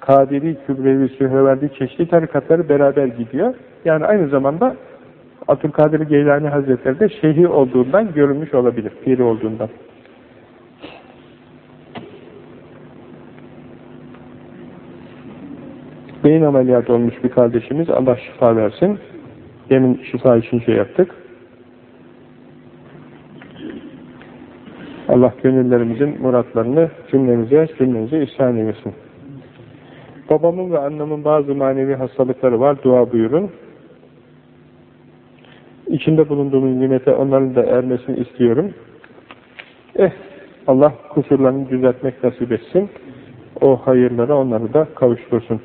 Kadiri, Kübrevi, Sühreverdi çeşitli tarikatları beraber gidiyor. Yani aynı zamanda Abdülkadir Geylani Hazretleri de şeyhi olduğundan görünmüş olabilir, piri olduğundan. Beyin ameliyatı olmuş bir kardeşimiz, Allah şifa versin. Demin şifa için şey yaptık. Allah gönüllerimizin muratlarını cümlemize, cümlemize ihsan eylesin. Babamın ve annemin bazı manevi hastalıkları var, dua buyurun. İçinde bulunduğumuz nimete onların da ermesini istiyorum. Eh, Allah kusurlarını düzeltmek nasip etsin. O hayırlara onları da kavuştursun.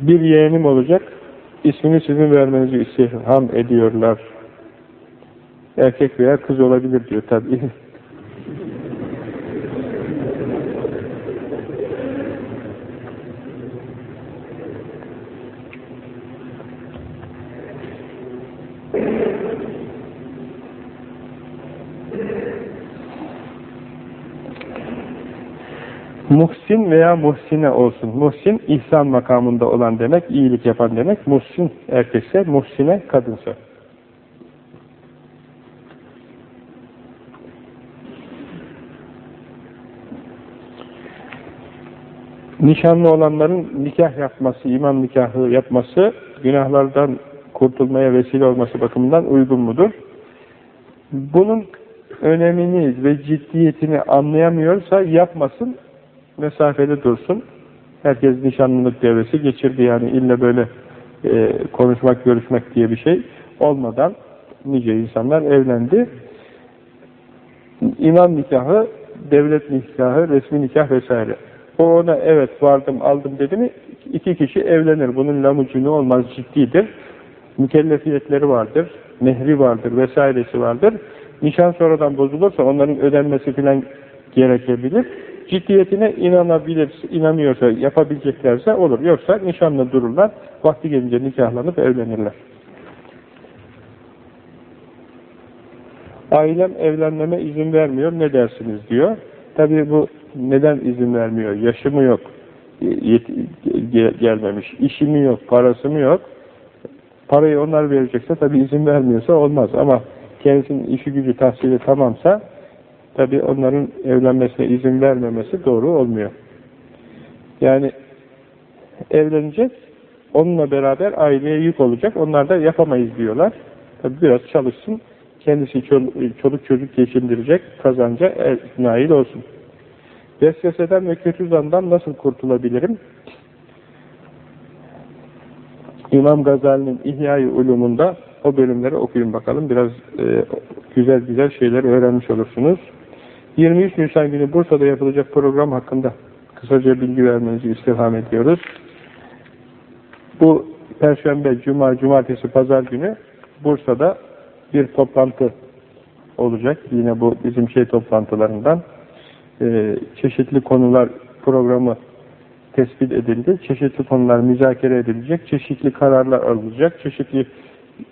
Bir yeğenim olacak, ismini sizin vermenizi istiham ediyorlar. Erkek veya kız olabilir diyor tabii. Muhsin veya muhsine olsun. Muhsin, ihsan makamında olan demek, iyilik yapan demek. Muhsin erkekse, muhsine kadınsa. Nişanlı olanların nikah yapması, imam nikahı yapması, günahlardan kurtulmaya vesile olması bakımından uygun mudur? Bunun önemini ve ciddiyetini anlayamıyorsa yapmasın, mesafeli dursun. Herkes nişanlılık devresi geçirdi yani illa böyle e, konuşmak, görüşmek diye bir şey olmadan nice insanlar evlendi. İmam nikahı, devlet nikahı, resmi nikah vesaire. O ona evet vardım aldım dedi mi iki kişi evlenir. Bunun lamucunu olmaz ciddidir. Mükellefiyetleri vardır, mehri vardır vesairesi vardır. Nişan sonradan bozulursa onların ödenmesi filan gerekebilir ciddiyetine inanabilir, inanıyorsa, yapabileceklerse olur. Yoksa nişanla dururlar, vakti gelince nikahlanıp evlenirler. Ailem evlenmeme izin vermiyor, ne dersiniz diyor. Tabii bu neden izin vermiyor? Yaşı mı yok? gelmemiş. İşi mi yok? Parası mı yok? Parayı onlar verecekse tabii izin vermiyorsa olmaz. Ama kendisinin işi gücü tahsili tamamsa Tabi onların evlenmesine izin vermemesi doğru olmuyor. Yani evlenecek, onunla beraber aileye yük olacak. Onlar da yapamayız diyorlar. Tabi biraz çalışsın, kendisi çoluk çocuk geçindirecek, kazanca nail olsun. Vesveseden ve kötü zandan nasıl kurtulabilirim? İmam Gazali'nin İhya-i Ulumunda o bölümleri okuyun bakalım. Biraz e, güzel güzel şeyler öğrenmiş olursunuz. 23 Nisan günü Bursa'da yapılacak program hakkında kısaca bilgi vermenizi istirham ediyoruz. Bu Perşembe, Cuma, Cumartesi, Pazar günü Bursa'da bir toplantı olacak. Yine bu bizim şey toplantılarından e, çeşitli konular programı tespit edildi. Çeşitli konular müzakere edilecek. Çeşitli kararlar alınacak. Çeşitli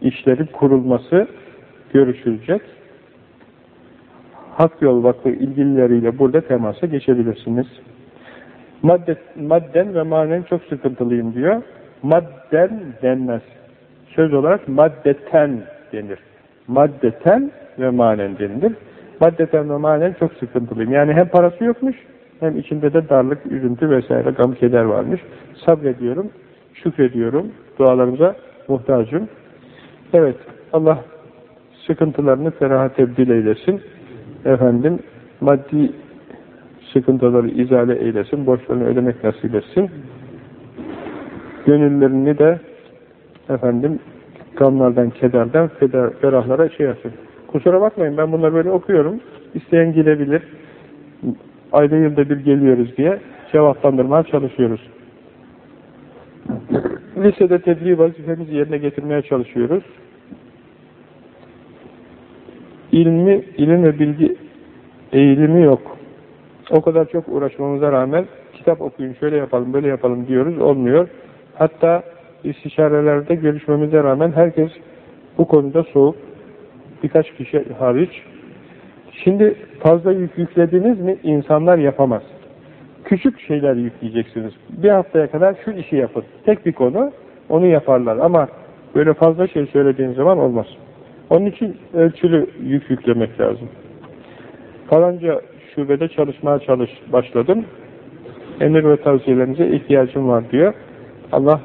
işlerin kurulması görüşülecek. Hak Yol Vakfı ilgilileriyle burada temasa geçebilirsiniz. Madde, madden ve manen çok sıkıntılıyım diyor. Madden denmez. Söz olarak maddeten denir. Maddeten ve manen denilir. Maddeten ve manen çok sıkıntılıyım. Yani hem parası yokmuş, hem içinde de darlık, üzüntü vesaire, gam keder varmış. Sabrediyorum, şükrediyorum, dualarımıza muhtacım. Evet, Allah sıkıntılarını feraha tebdil eylesin efendim maddi sıkıntıları izale eylesin, borçlarını ödemek nasip etsin. Gönüllerini de efendim gamlardan, kederden ferahlara şey yapsın. Kusura bakmayın ben bunları böyle okuyorum. İsteyen gidebilir. Ayda yılda bir geliyoruz diye cevaplandırmaya çalışıyoruz. Lisede tebliğ vazifemizi yerine getirmeye çalışıyoruz ilmi, ilim ve bilgi eğilimi yok. O kadar çok uğraşmamıza rağmen kitap okuyun, şöyle yapalım, böyle yapalım diyoruz, olmuyor. Hatta istişarelerde görüşmemize rağmen herkes bu konuda soğuk. Birkaç kişi hariç Şimdi fazla yük yüklediniz mi insanlar yapamaz. Küçük şeyler yükleyeceksiniz. Bir haftaya kadar şu işi yapın. Tek bir konu, onu yaparlar. Ama böyle fazla şey söylediğiniz zaman olmaz. Onun için ölçülü yük yüklemek lazım. Falanca şubede çalışmaya çalış başladım. Emir ve tavsiyelerinize ihtiyacım var diyor. Allah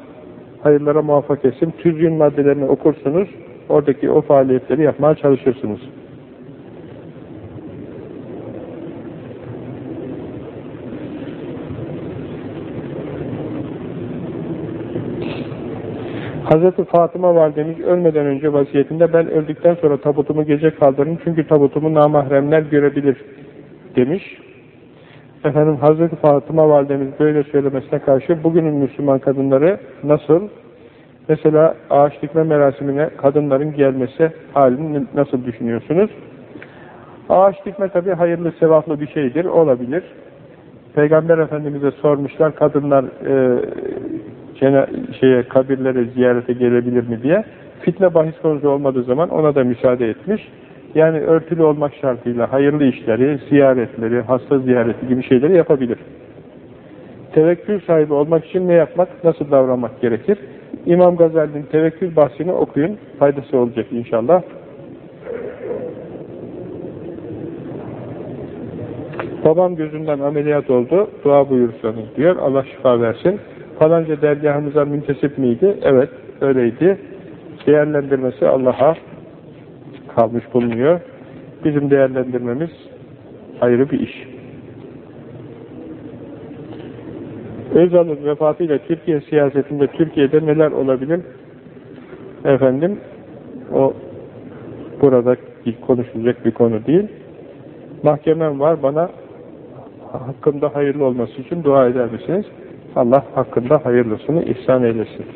hayırlara muvaffak etsin. Tüzgün maddelerini okursunuz. Oradaki o faaliyetleri yapmaya çalışırsınız. Hazreti Fatıma validemiz ölmeden önce vasiyetinde ben öldükten sonra tabutumu gece kaldırın çünkü tabutumu namahremler görebilir demiş. Efendim Hazreti Fatıma validemiz böyle söylemesine karşı bugünün Müslüman kadınları nasıl mesela ağaç dikme merasimine kadınların gelmesi halini nasıl düşünüyorsunuz? Ağaç dikme tabi hayırlı sevaplı bir şeydir olabilir. Peygamber Efendimiz'e sormuşlar kadınlar e, şeye kabirlere ziyarete gelebilir mi diye. Fitne bahis konusu olmadığı zaman ona da müsaade etmiş. Yani örtülü olmak şartıyla hayırlı işleri, ziyaretleri, hasta ziyareti gibi şeyleri yapabilir. Tevekkül sahibi olmak için ne yapmak, nasıl davranmak gerekir? İmam Gazali'nin tevekkül bahsini okuyun, faydası olacak inşallah. Babam gözünden ameliyat oldu, dua buyursanız diyor, Allah şifa versin. Falanca dergahımıza müntesip miydi? Evet, öyleydi. Değerlendirmesi Allah'a kalmış bulunuyor. Bizim değerlendirmemiz ayrı bir iş. Özal'ın vefatıyla Türkiye siyasetinde Türkiye'de neler olabilir? Efendim, o burada konuşulacak bir konu değil. Mahkemem var, bana hakkımda hayırlı olması için dua eder misiniz? Allah hakkında hayırlısını ihsan eylesin.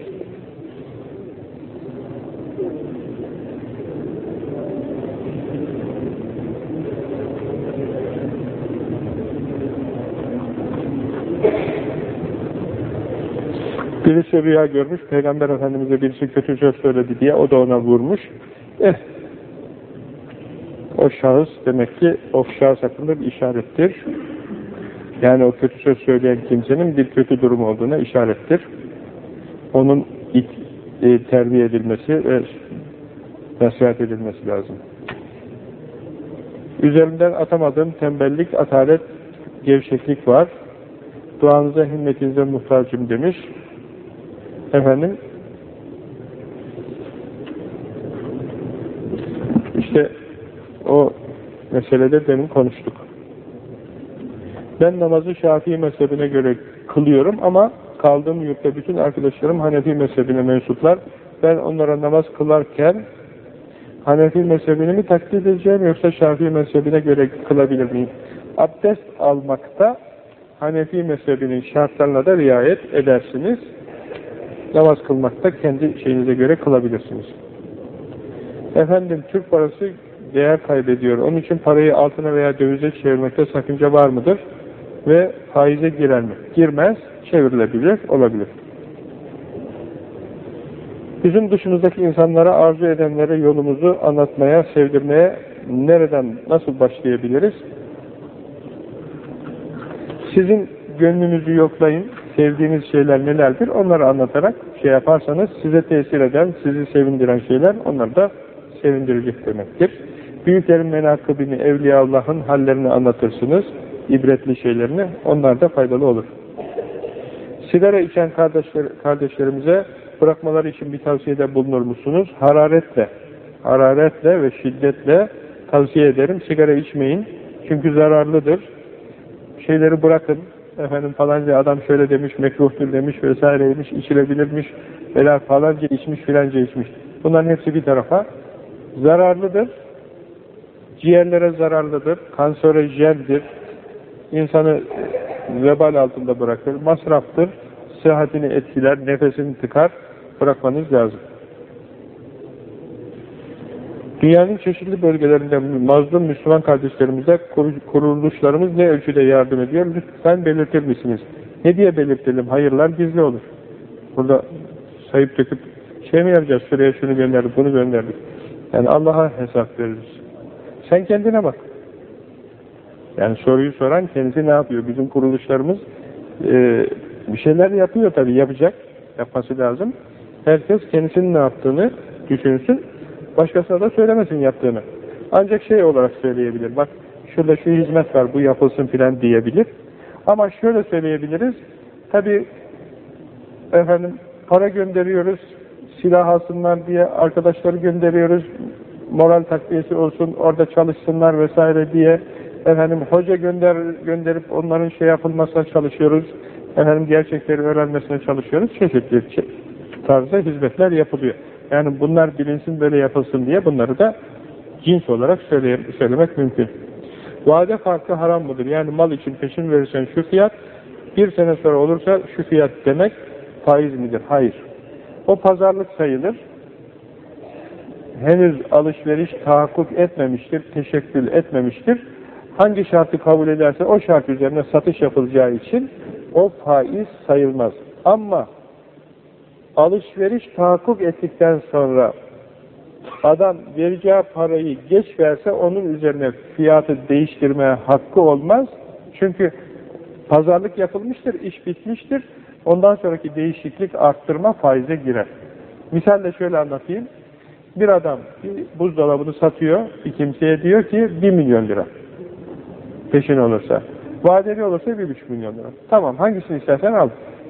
Birisi rüya görmüş, Peygamber Efendimiz'e birisi kötü söz söyledi diye o da ona vurmuş. Eh, o şahıs demek ki o şahıs hakkında bir işarettir. Yani o kötü söz söyleyen kimsenin bir kötü durum olduğuna işarettir. Onun it, e, terbiye edilmesi ve nasihat edilmesi lazım. Üzerimden atamadığım tembellik, atalet, gevşeklik var. Duanıza, himmetinize muhtacım demiş. Efendim, işte o meselede demin konuştuk. Ben namazı Şafii mezhebine göre kılıyorum ama kaldığım yurtta bütün arkadaşlarım Hanefi mezhebine mensuplar. Ben onlara namaz kılarken Hanefi mezhebini mi taklit edeceğim yoksa Şafii mezhebine göre kılabilir miyim? Abdest almakta Hanefi mezhebinin şartlarına da riayet edersiniz. Namaz kılmakta kendi şeyinize göre kılabilirsiniz. Efendim Türk parası değer kaybediyor. Onun için parayı altına veya dövize çevirmekte sakınca var mıdır? Ve faize girer mi? Girmez, çevrilebilir, olabilir. Bizim dışımızdaki insanlara, arzu edenlere yolumuzu anlatmaya, sevdirmeye nereden, nasıl başlayabiliriz? Sizin gönlünüzü yoklayın, sevdiğiniz şeyler nelerdir, onları anlatarak şey yaparsanız size tesir eden, sizi sevindiren şeyler onları da sevindirecek demektir. Büyüklerin menakıbini, Evliya Allah'ın hallerini anlatırsınız, ibretli şeylerini, onlar da faydalı olur. Sigara içen kardeşler, kardeşlerimize bırakmaları için bir tavsiyede bulunur musunuz? Hararetle, hararetle ve şiddetle tavsiye ederim. Sigara içmeyin. Çünkü zararlıdır. Şeyleri bırakın. Efendim falanca adam şöyle demiş, mekruhtur demiş vesaireymiş, içilebilirmiş, veya falanca içmiş, filanca içmiş. Bunların hepsi bir tarafa. Zararlıdır. Ciğerlere zararlıdır. Kanserojendir. İnsanı vebal altında bırakır. Masraftır. Sıhhatini etkiler, nefesini tıkar. Bırakmanız lazım. Dünyanın çeşitli bölgelerinde mazlum Müslüman kardeşlerimize kuruluşlarımız ne ölçüde yardım ediyor? Lütfen belirtir misiniz? Ne diye belirtelim? Hayırlar gizli olur. Burada sayıp döküp şey mi yapacağız? Şuraya şunu gönderdik, bunu gönderdik. Yani Allah'a hesap veririz. Sen kendine bak. Yani soruyu soran kendisi ne yapıyor? Bizim kuruluşlarımız e, bir şeyler yapıyor tabii, yapacak. Yapması lazım. Herkes kendisinin ne yaptığını düşünsün. Başkasına da söylemesin yaptığını. Ancak şey olarak söyleyebilir. Bak şurada şu hizmet var, bu yapılsın filan diyebilir. Ama şöyle söyleyebiliriz. Tabii efendim para gönderiyoruz, silah alsınlar diye arkadaşları gönderiyoruz, moral takviyesi olsun, orada çalışsınlar vesaire diye efendim hoca gönder gönderip onların şey yapılmasına çalışıyoruz. Efendim gerçekleri öğrenmesine çalışıyoruz. Çeşitli tarzda hizmetler yapılıyor. Yani bunlar bilinsin böyle yapılsın diye bunları da cins olarak söyle, söylemek mümkün. Vade farkı haram mıdır? Yani mal için peşin verirsen şu fiyat, bir sene sonra olursa şu fiyat demek faiz midir? Hayır. O pazarlık sayılır. Henüz alışveriş tahakkuk etmemiştir, teşekkül etmemiştir. Hangi şartı kabul ederse o şart üzerine satış yapılacağı için o faiz sayılmaz. Ama alışveriş tahakkuk ettikten sonra adam vereceği parayı geç verse onun üzerine fiyatı değiştirmeye hakkı olmaz. Çünkü pazarlık yapılmıştır, iş bitmiştir. Ondan sonraki değişiklik arttırma faize girer. Misalle şöyle anlatayım. Bir adam bir buzdolabını satıyor, bir kimseye diyor ki 1 milyon lira. Peşin olursa. Vadeli olursa 1,5 milyon lira. Tamam hangisini istersen al.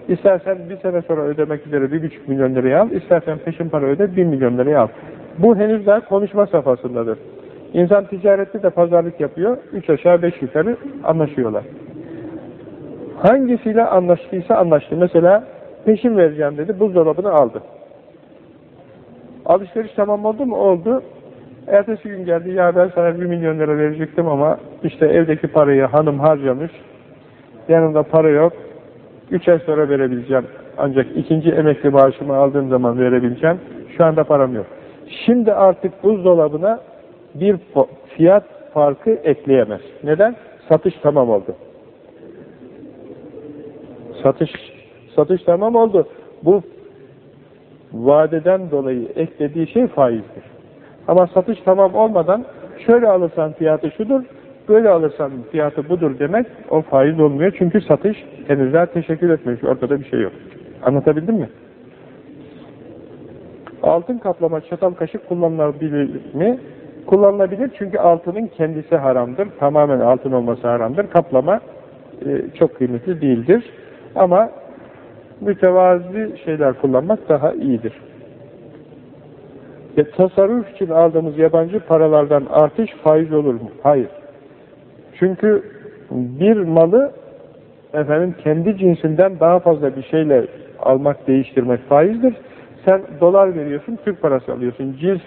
İstersen bir sene sonra ödemek üzere 1,5 milyon liraya al, istersen peşin para öde 1 milyon liraya al. Bu henüz daha konuşma safhasındadır. İnsan ticarette de pazarlık yapıyor, üç aşağı beş yukarı anlaşıyorlar. Hangisiyle anlaştıysa anlaştı. Mesela peşin vereceğim dedi, buzdolabını aldı. Alışveriş tamam oldu mu? Oldu. Ertesi gün geldi, ya ben sana bir milyon lira verecektim ama işte evdeki parayı hanım harcamış, yanımda para yok, üç ay sonra verebileceğim. Ancak ikinci emekli maaşımı aldığım zaman verebileceğim. Şu anda param yok. Şimdi artık buzdolabına bir fiyat farkı ekleyemez. Neden? Satış tamam oldu. Satış satış tamam oldu. Bu vadeden dolayı eklediği şey faizdir. Ama satış tamam olmadan şöyle alırsan fiyatı şudur, böyle alırsan fiyatı budur demek o faiz olmuyor. Çünkü satış henüz daha teşekkür etmemiş. Ortada bir şey yok. Anlatabildim mi? Altın kaplama çatal kaşık kullanılabilir mi? Kullanılabilir çünkü altının kendisi haramdır. Tamamen altın olması haramdır. Kaplama e, çok kıymetli değildir. Ama mütevazi şeyler kullanmak daha iyidir. E, tasarruf için aldığımız yabancı paralardan artış faiz olur mu? Hayır. Çünkü bir malı efendim kendi cinsinden daha fazla bir şeyle almak, değiştirmek faizdir. Sen dolar veriyorsun, Türk parası alıyorsun. Cins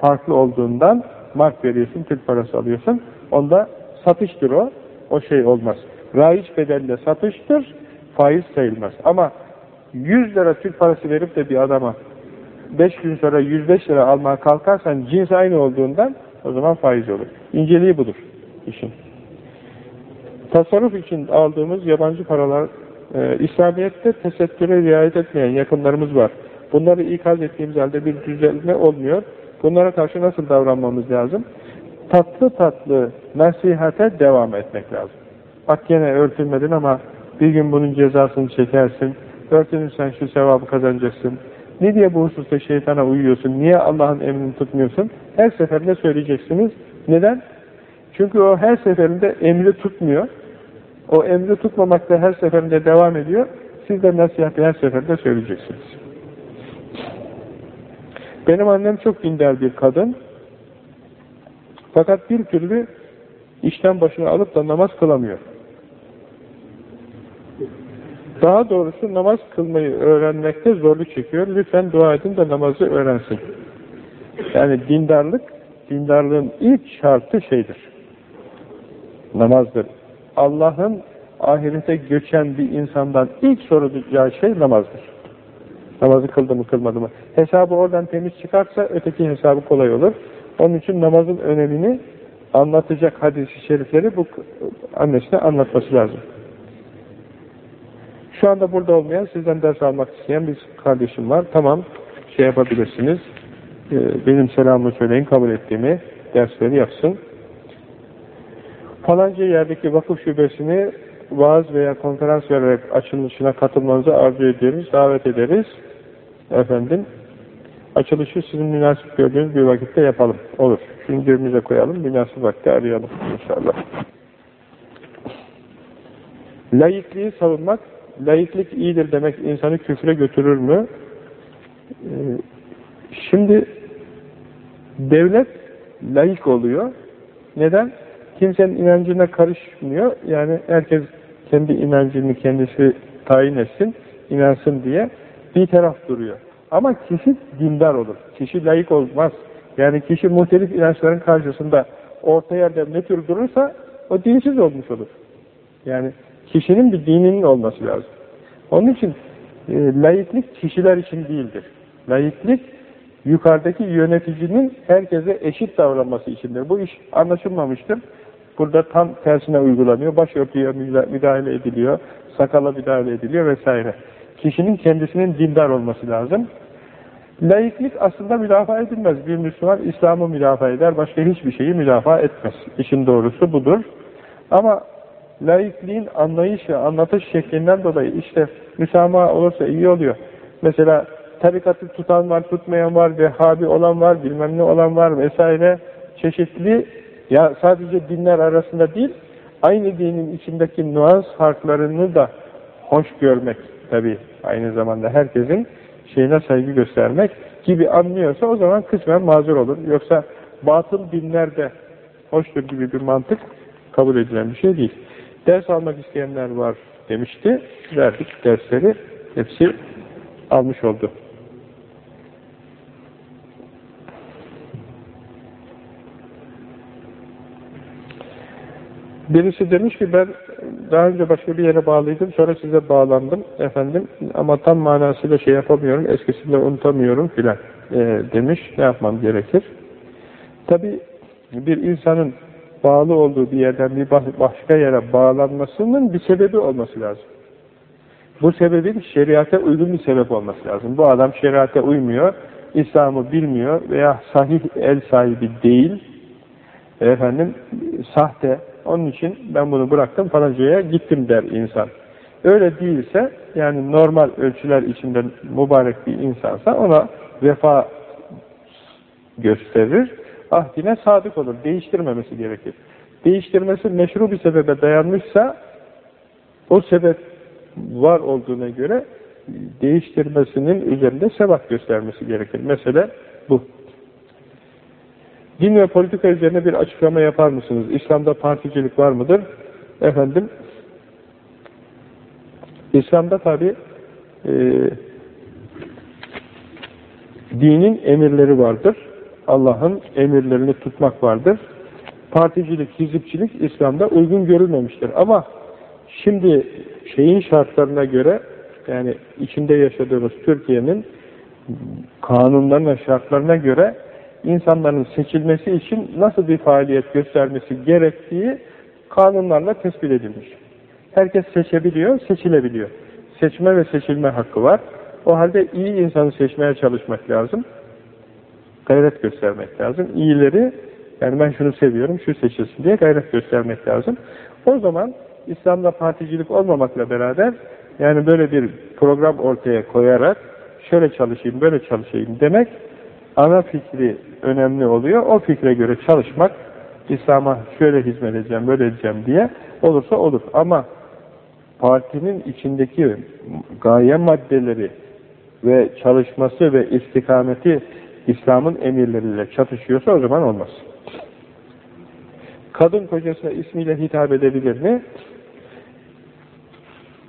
farklı olduğundan mark veriyorsun, Türk parası alıyorsun. Onda satıştır o. O şey olmaz. Raiç bedelle satıştır, faiz sayılmaz. Ama 100 lira Türk parası verip de bir adama 5 gün sonra 105 lira almaya kalkarsan cins aynı olduğundan o zaman faiz olur. İnceliği budur işin. Tasarruf için aldığımız yabancı paralar e, İslamiyet'te tesettüre riayet etmeyen yakınlarımız var. Bunları ikaz ettiğimiz halde bir düzelme olmuyor. Bunlara karşı nasıl davranmamız lazım? Tatlı tatlı nasihate devam etmek lazım. Bak gene örtülmedin ama bir gün bunun cezasını çekersin. Örtünürsen şu sevabı kazanacaksın. Ne diye bu hususta şeytana uyuyorsun? Niye Allah'ın emrini tutmuyorsun? Her seferinde söyleyeceksiniz. Neden? Çünkü o her seferinde emri tutmuyor. O emri tutmamakta her seferinde devam ediyor. Siz de nasihatı her seferinde söyleyeceksiniz. Benim annem çok dindar bir kadın. Fakat bir türlü işten başına alıp da namaz kılamıyor. Daha doğrusu namaz kılmayı öğrenmekte zorluk çekiyor. Lütfen dua edin de namazı öğrensin. Yani dindarlık, dindarlığın ilk şartı şeydir. Namazdır. Allah'ın ahirete göçen bir insandan ilk soracağı şey namazdır. Namazı kıldı mı kılmadı mı? Hesabı oradan temiz çıkarsa öteki hesabı kolay olur. Onun için namazın önemini anlatacak hadis-i şerifleri bu annesine anlatması lazım. Şu anda burada olmayan, sizden ders almak isteyen bir kardeşim var. Tamam, şey yapabilirsiniz. Ee, benim selamımı söyleyin, kabul ettiğimi dersleri yapsın. falanca yerdeki vakıf şubesini vaaz veya konferans vererek açılışına katılmanızı arzu ediyoruz, davet ederiz. Efendim, açılışı sizin münasip gördüğünüz bir vakitte yapalım. Olur. Cebimize koyalım, münasip vakti arayalım inşallah. Laikliği savunmak, laiklik iyidir demek insanı küfre götürür mü? Ee, şimdi devlet laik oluyor. Neden? Kimsenin inancına karışmıyor. Yani herkes kendi inancını kendisi tayin etsin, inansın diye bir taraf duruyor. Ama kişi dindar olur. Kişi layık olmaz. Yani kişi muhtelif inançların karşısında orta yerde ne tür durursa o dinsiz olmuş olur. Yani kişinin bir dininin olması lazım. Onun için e, laiklik kişiler için değildir. Laiklik yukarıdaki yöneticinin herkese eşit davranması içindir. Bu iş anlaşılmamıştır. Burada tam tersine uygulanıyor. Başörtüye müdahale ediliyor, sakala müdahale ediliyor vesaire. Kişinin kendisinin dindar olması lazım. Laiklik aslında müdafaa edilmez. Bir Müslüman İslam'ı müdafaa eder, başka hiçbir şeyi müdafaa etmez. İşin doğrusu budur. Ama laikliğin anlayış ve anlatış şeklinden dolayı işte müsamaha olursa iyi oluyor. Mesela tarikatı tutan var, tutmayan var, Vehhabi olan var, bilmem ne olan var vesaire. Çeşitli, ya sadece dinler arasında değil, aynı dinin içindeki nuans farklarını da hoş görmek tabi aynı zamanda herkesin şeyine saygı göstermek gibi anlıyorsa o zaman kısmen mazur olur. Yoksa batıl dinlerde hoştur gibi bir mantık kabul edilen bir şey değil. Ders almak isteyenler var demişti. Verdik dersleri. Hepsi almış oldu. Birisi demiş ki ben daha önce başka bir yere bağlıydım, sonra size bağlandım efendim ama tam manasıyla şey yapamıyorum, eskisini unutamıyorum filan e, demiş. Ne yapmam gerekir? Tabi bir insanın bağlı olduğu bir yerden bir başka yere bağlanmasının bir sebebi olması lazım. Bu sebebin şeriate uygun bir sebep olması lazım. Bu adam şeriate uymuyor, İslam'ı bilmiyor veya sahih el sahibi değil, efendim sahte, onun için ben bunu bıraktım falancaya gittim der insan. Öyle değilse, yani normal ölçüler içinde mübarek bir insansa ona vefa gösterir, ahdine sadık olur, değiştirmemesi gerekir. Değiştirmesi meşru bir sebebe dayanmışsa, o sebep var olduğuna göre değiştirmesinin üzerinde sebat göstermesi gerekir. Mesela bu. Din ve politika üzerine bir açıklama yapar mısınız? İslam'da particilik var mıdır? Efendim, İslam'da tabi e, dinin emirleri vardır. Allah'ın emirlerini tutmak vardır. Particilik, hizipçilik İslam'da uygun görülmemiştir. Ama şimdi şeyin şartlarına göre yani içinde yaşadığımız Türkiye'nin kanunlarına, şartlarına göre insanların seçilmesi için nasıl bir faaliyet göstermesi gerektiği kanunlarla tespit edilmiş. Herkes seçebiliyor, seçilebiliyor. Seçme ve seçilme hakkı var. O halde iyi insanı seçmeye çalışmak lazım. Gayret göstermek lazım. İyileri, yani ben şunu seviyorum, şu seçilsin diye gayret göstermek lazım. O zaman İslam'da particilik olmamakla beraber, yani böyle bir program ortaya koyarak, şöyle çalışayım, böyle çalışayım demek, ana fikri önemli oluyor. O fikre göre çalışmak, İslam'a şöyle hizmet edeceğim, böyle edeceğim diye olursa olur. Ama partinin içindeki gaye maddeleri ve çalışması ve istikameti İslam'ın emirleriyle çatışıyorsa o zaman olmaz. Kadın kocasına ismiyle hitap edebilir mi?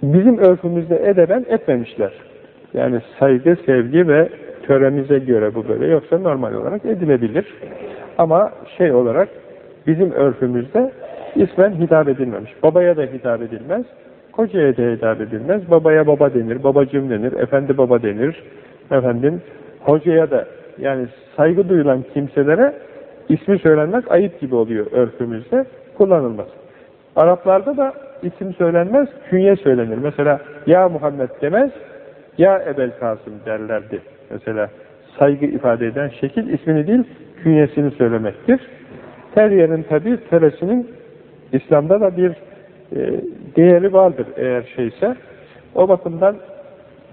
Bizim örfümüzde edeben etmemişler. Yani saygı, sevgi ve töremize göre bu böyle. Yoksa normal olarak edilebilir. Ama şey olarak bizim örfümüzde ismen hitap edilmemiş. Babaya da hitap edilmez. Kocaya da hitap edilmez. Babaya baba denir, babacım denir, efendi baba denir. Efendim, hocaya da yani saygı duyulan kimselere ismi söylenmek ayıp gibi oluyor örfümüzde. Kullanılmaz. Araplarda da isim söylenmez, künye söylenir. Mesela ya Muhammed demez, ya Ebel Kasım derlerdi. Mesela saygı ifade eden şekil ismini değil, künyesini söylemektir. Her yerin tabi teresinin İslam'da da bir e, değeri vardır eğer şeyse. O bakımdan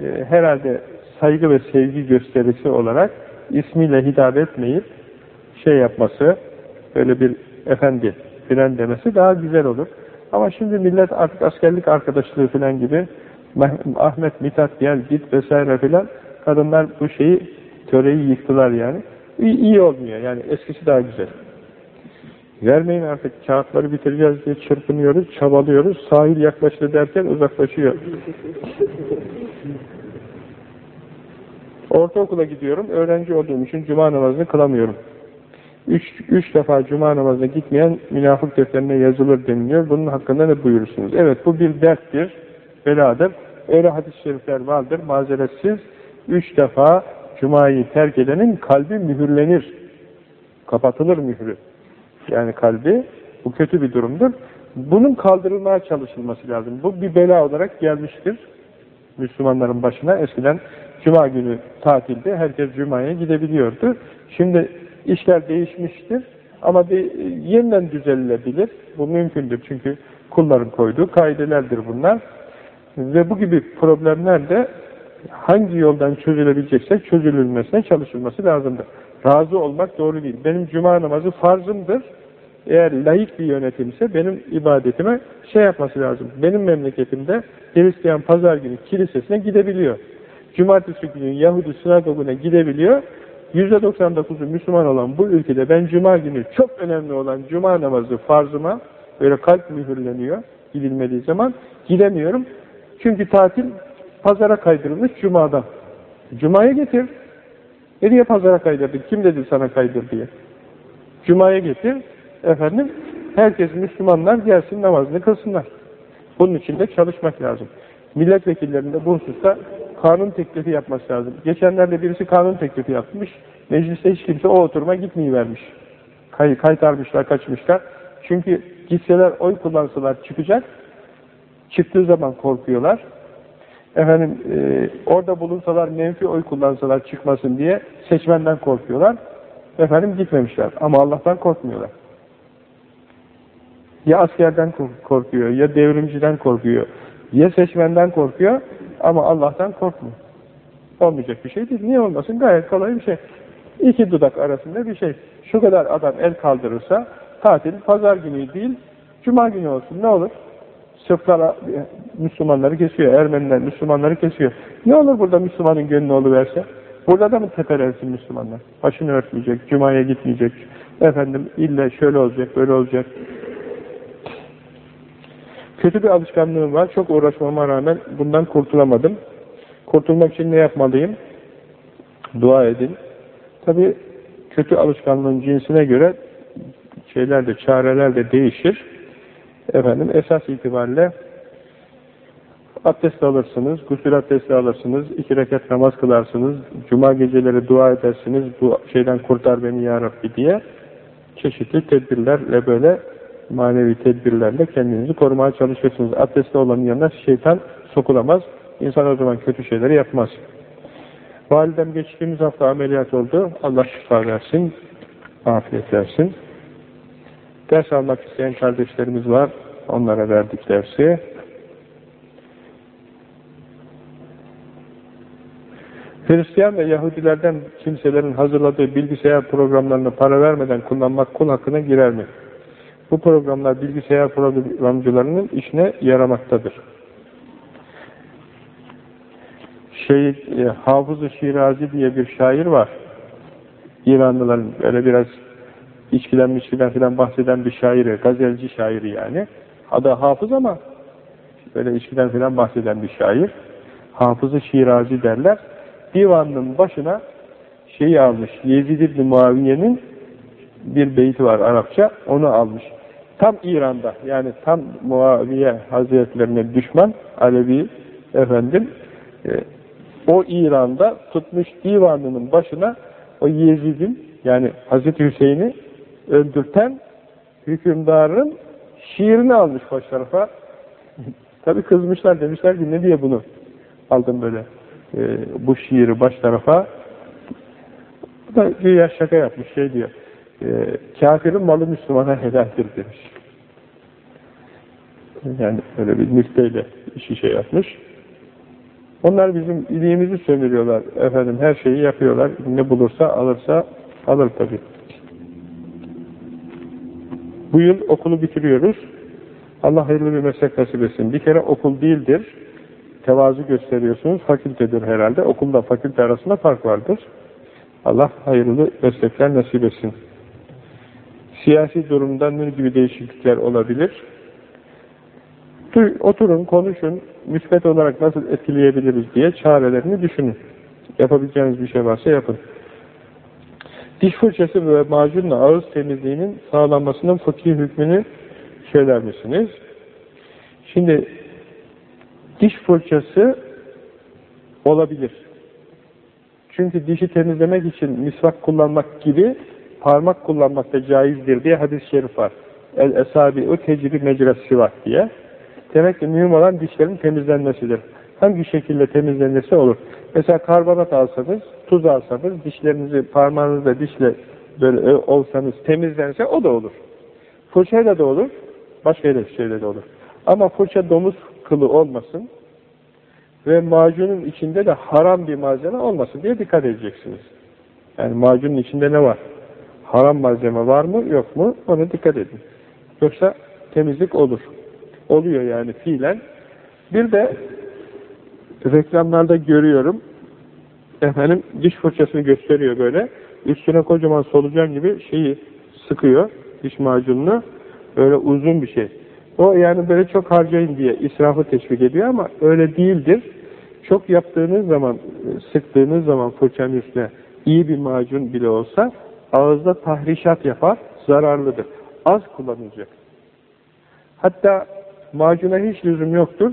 e, herhalde saygı ve sevgi gösterisi olarak ismiyle hitap etmeyip şey yapması, böyle bir efendi filan demesi daha güzel olur. Ama şimdi millet artık askerlik arkadaşlığı filan gibi Ahmet, Mithat gel git vesaire filan kadınlar bu şeyi töreyi yıktılar yani. İyi, iyi olmuyor yani eskisi daha güzel. Vermeyin artık kağıtları bitireceğiz diye çırpınıyoruz, çabalıyoruz. Sahil yaklaştı derken uzaklaşıyor. Ortaokula gidiyorum. Öğrenci olduğum için cuma namazını kılamıyorum. Üç, üç defa cuma namazına gitmeyen münafık defterine yazılır deniliyor. Bunun hakkında ne buyurursunuz? Evet bu bir derttir, beladır. Öyle hadis-i şerifler vardır. Mazeretsiz üç defa cumayı terk edenin kalbi mühürlenir. Kapatılır mührü. Yani kalbi. Bu kötü bir durumdur. Bunun kaldırılmaya çalışılması lazım. Bu bir bela olarak gelmiştir. Müslümanların başına eskiden Cuma günü tatilde herkes Cuma'ya gidebiliyordu. Şimdi işler değişmiştir ama bir yeniden düzelilebilir. Bu mümkündür çünkü kulların koyduğu kaidelerdir bunlar. Ve bu gibi problemler de hangi yoldan çözülebilecekse çözülülmesine çalışılması lazımdır. Razı olmak doğru değil. Benim cuma namazı farzımdır. Eğer layık bir yönetimse benim ibadetime şey yapması lazım. Benim memleketimde Hristiyan pazar günü kilisesine gidebiliyor. Cumartesi günü Yahudi sinagoguna gidebiliyor. %99'u Müslüman olan bu ülkede ben cuma günü çok önemli olan cuma namazı farzıma böyle kalp mühürleniyor gidilmediği zaman gidemiyorum. Çünkü tatil pazara kaydırılmış cumadan. Cuma'ya getir. Nereye pazara kaydırdın? Kim dedi sana kaydır diye. Cuma'ya getir. Efendim herkes Müslümanlar gelsin namazını kılsınlar. Bunun için de çalışmak lazım. Milletvekillerinde bu hususta kanun teklifi yapması lazım. Geçenlerde birisi kanun teklifi yapmış. Mecliste hiç kimse o oturuma gitmeyi vermiş. Kay, kaytarmışlar, kaçmışlar. Çünkü gitseler oy kullansalar çıkacak. Çıktığı zaman korkuyorlar. Efendim e, orada bulunsalar menfi oy kullansalar çıkmasın diye seçmenden korkuyorlar. Efendim gitmemişler. Ama Allah'tan korkmuyorlar. Ya askerden korkuyor, ya devrimciden korkuyor, ya seçmenden korkuyor ama Allah'tan korkmuyor. Olmayacak bir şey değil. Niye olmasın? Gayet kolay bir şey. İki dudak arasında bir şey. Şu kadar adam el kaldırırsa tatil pazar günü değil, cuma günü olsun. Ne olur? Sırplar Müslümanları kesiyor, Ermeniler Müslümanları kesiyor. Ne olur burada Müslümanın gönlü verse? Burada da mı tepelensin Müslümanlar? Başını örtmeyecek, cumaya gitmeyecek. Efendim illa şöyle olacak, böyle olacak. Kötü bir alışkanlığım var. Çok uğraşmama rağmen bundan kurtulamadım. Kurtulmak için ne yapmalıyım? Dua edin. Tabi kötü alışkanlığın cinsine göre şeyler de, çareler de değişir. Efendim esas itibariyle abdest alırsınız, gusül abdesti alırsınız, iki rekat namaz kılarsınız, cuma geceleri dua edersiniz, bu şeyden kurtar beni ya Rabbi diye çeşitli tedbirlerle böyle manevi tedbirlerle kendinizi korumaya çalışırsınız. Abdestli olanın yanına şeytan sokulamaz. İnsan o zaman kötü şeyleri yapmaz. Validem geçtiğimiz hafta ameliyat oldu. Allah şifa versin, afiyet versin. Ders almak isteyen kardeşlerimiz var. Onlara verdik dersi. Hristiyan ve Yahudilerden kimselerin hazırladığı bilgisayar programlarını para vermeden kullanmak kul hakkına girer mi? Bu programlar bilgisayar programcılarının işine yaramaktadır. Şey, e, Hafız-ı Şirazi diye bir şair var. İranlıların böyle biraz içkiden mişkiden filan bahseden bir şairi, gazelci şairi yani. Adı Hafız ama böyle içkiden filan bahseden bir şair. Hafız-ı Şirazi derler. Divanının başına şeyi almış, Yezid İbni Muaviye'nin bir beyti var Arapça, onu almış. Tam İran'da, yani tam Muaviye Hazretlerine düşman, Alevi efendim, e, o İran'da tutmuş divanının başına o Yezid'in, yani Hazreti Hüseyin'i öldürten hükümdarın şiirini almış baş tarafa. Tabi kızmışlar, demişler ki ne diye bunu aldım böyle e, bu şiiri baş tarafa. Bu da güya şaka yapmış şey diyor. E, kafirin malı Müslümana helaldir demiş. Yani öyle bir nükteyle işi şey yapmış. Onlar bizim iliğimizi sömürüyorlar. Efendim her şeyi yapıyorlar. Ne bulursa alırsa alır tabii. Bu yıl okulu bitiriyoruz. Allah hayırlı bir meslek nasip etsin. Bir kere okul değildir. Tevazu gösteriyorsunuz. Fakültedir herhalde. Okulda fakülte arasında fark vardır. Allah hayırlı meslekler nasip etsin. Siyasi durumda ne gibi değişiklikler olabilir? Oturun, konuşun, müsbet olarak nasıl etkileyebiliriz diye çarelerini düşünün. Yapabileceğiniz bir şey varsa yapın. Diş fırçası ve macunla ağız temizliğinin sağlanmasının fıkhi hükmünü söyler misiniz? Şimdi diş fırçası olabilir. Çünkü dişi temizlemek için misvak kullanmak gibi parmak kullanmak da caizdir diye hadis-i şerif var. El esabi o tecrübi mecresi var diye. Demek ki mühim olan dişlerin temizlenmesidir. Hangi şekilde temizlenirse olur. Mesela karbonat alsanız, tuz alsanız, dişlerinizi parmağınızla dişle böyle olsanız temizlense o da olur. Fırçayla da olur, başka şeyle de olur. Ama fırça domuz kılı olmasın ve macunun içinde de haram bir malzeme olmasın diye dikkat edeceksiniz. Yani macunun içinde ne var? Haram malzeme var mı, yok mu? Ona dikkat edin. Yoksa temizlik olur. Oluyor yani fiilen. Bir de reklamlarda görüyorum. Efendim diş fırçasını gösteriyor böyle. Üstüne kocaman solucan gibi şeyi sıkıyor diş macununu. Böyle uzun bir şey. O yani böyle çok harcayın diye israfı teşvik ediyor ama öyle değildir. Çok yaptığınız zaman, sıktığınız zaman fırçanın üstüne iyi bir macun bile olsa ağızda tahrişat yapar, zararlıdır. Az kullanılacak. Hatta macuna hiç lüzum yoktur.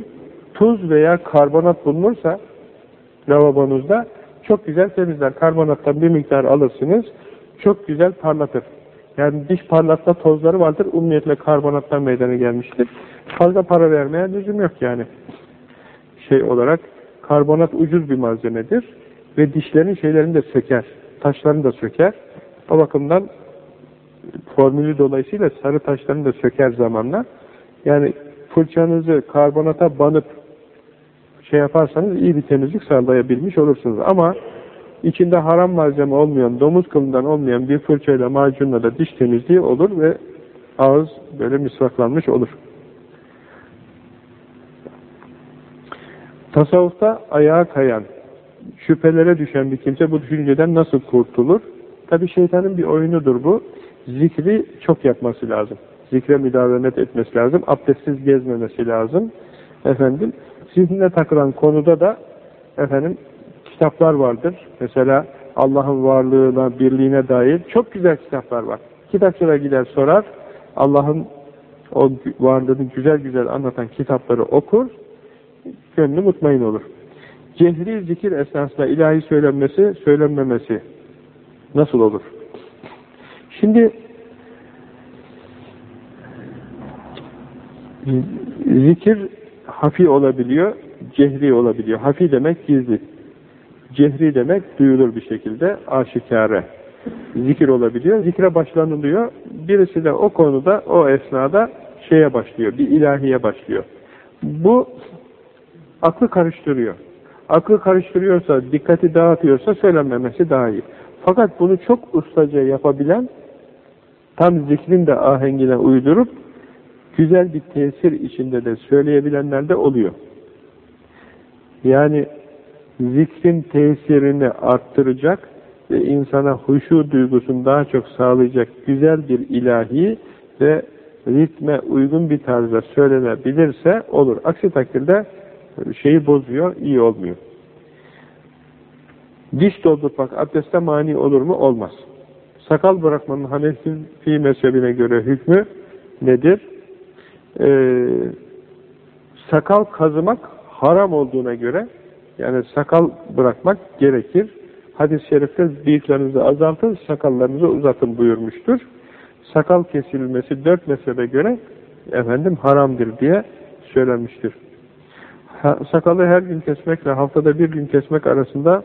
Tuz veya karbonat bulunursa lavabonuzda çok güzel temizler. Karbonattan bir miktar alırsınız, çok güzel parlatır. Yani diş parlatma tozları vardır, umumiyetle karbonattan meydana gelmiştir. Fazla para vermeye lüzum yok yani. Şey olarak, karbonat ucuz bir malzemedir ve dişlerin şeylerini de söker, taşlarını da söker. O bakımdan formülü dolayısıyla sarı taşlarını da söker zamanla. Yani fırçanızı karbonata banıp şey yaparsanız iyi bir temizlik sağlayabilmiş olursunuz. Ama içinde haram malzeme olmayan, domuz kılından olmayan bir fırçayla, macunla da diş temizliği olur ve ağız böyle misvaklanmış olur. Tasavvufta ayağa kayan, şüphelere düşen bir kimse bu düşünceden nasıl kurtulur? Tabi şeytanın bir oyunudur bu. Zikri çok yapması lazım. Zikre müdavemet etmesi lazım. Abdestsiz gezmemesi lazım. Efendim, zihnine takılan konuda da efendim kitaplar vardır. Mesela Allah'ın varlığına, birliğine dair çok güzel kitaplar var. Kitapçılara gider sorar. Allah'ın o varlığını güzel güzel anlatan kitapları okur. Gönlü mutmain olur. Cehri zikir esnasında ilahi söylenmesi, söylenmemesi nasıl olur? Şimdi zikir hafi olabiliyor, cehri olabiliyor. Hafi demek gizli. Cehri demek duyulur bir şekilde, aşikare. Zikir olabiliyor. Zikre başlanılıyor. Birisi de o konuda, o esnada şeye başlıyor, bir ilahiye başlıyor. Bu aklı karıştırıyor. Aklı karıştırıyorsa, dikkati dağıtıyorsa söylenmemesi daha iyi. Fakat bunu çok ustaca yapabilen, tam zikrin de ahengine uydurup, güzel bir tesir içinde de söyleyebilenler de oluyor. Yani zikrin tesirini arttıracak ve insana huşu duygusunu daha çok sağlayacak güzel bir ilahi ve ritme uygun bir tarzda söylenebilirse olur. Aksi takdirde şeyi bozuyor, iyi olmuyor. Diş doldurmak abdeste mani olur mu? Olmaz. Sakal bırakmanın Hanefi mezhebine göre hükmü nedir? Ee, sakal kazımak haram olduğuna göre yani sakal bırakmak gerekir. Hadis-i şerifte bıyıklarınızı azaltın, sakallarınızı uzatın buyurmuştur. Sakal kesilmesi dört mezhebe göre efendim haramdır diye söylenmiştir. Ha, sakalı her gün kesmekle haftada bir gün kesmek arasında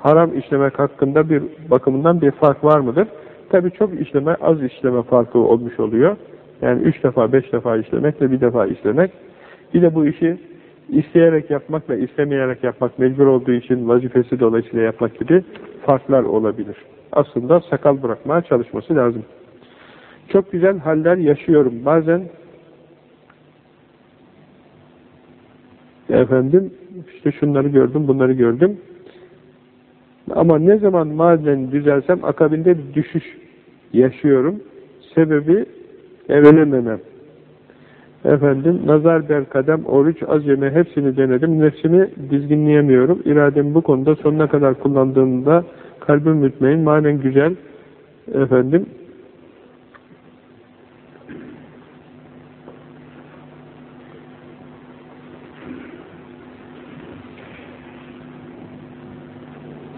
haram işlemek hakkında bir bakımından bir fark var mıdır? Tabi çok işleme, az işleme farkı olmuş oluyor. Yani üç defa, beş defa işlemekle bir defa işlemek. Bir de bu işi isteyerek yapmakla istemeyerek yapmak, mecbur olduğu için vazifesi dolayısıyla yapmak gibi farklar olabilir. Aslında sakal bırakmaya çalışması lazım. Çok güzel haller yaşıyorum. Bazen efendim işte şunları gördüm, bunları gördüm. Ama ne zaman maden düzelsem akabinde bir düşüş yaşıyorum. Sebebi evlenememem. Efendim, nazar bel kadem, oruç, az yeme hepsini denedim. Nefsimi dizginleyemiyorum. İrademi bu konuda sonuna kadar kullandığımda kalbim mütmein, manen güzel. Efendim,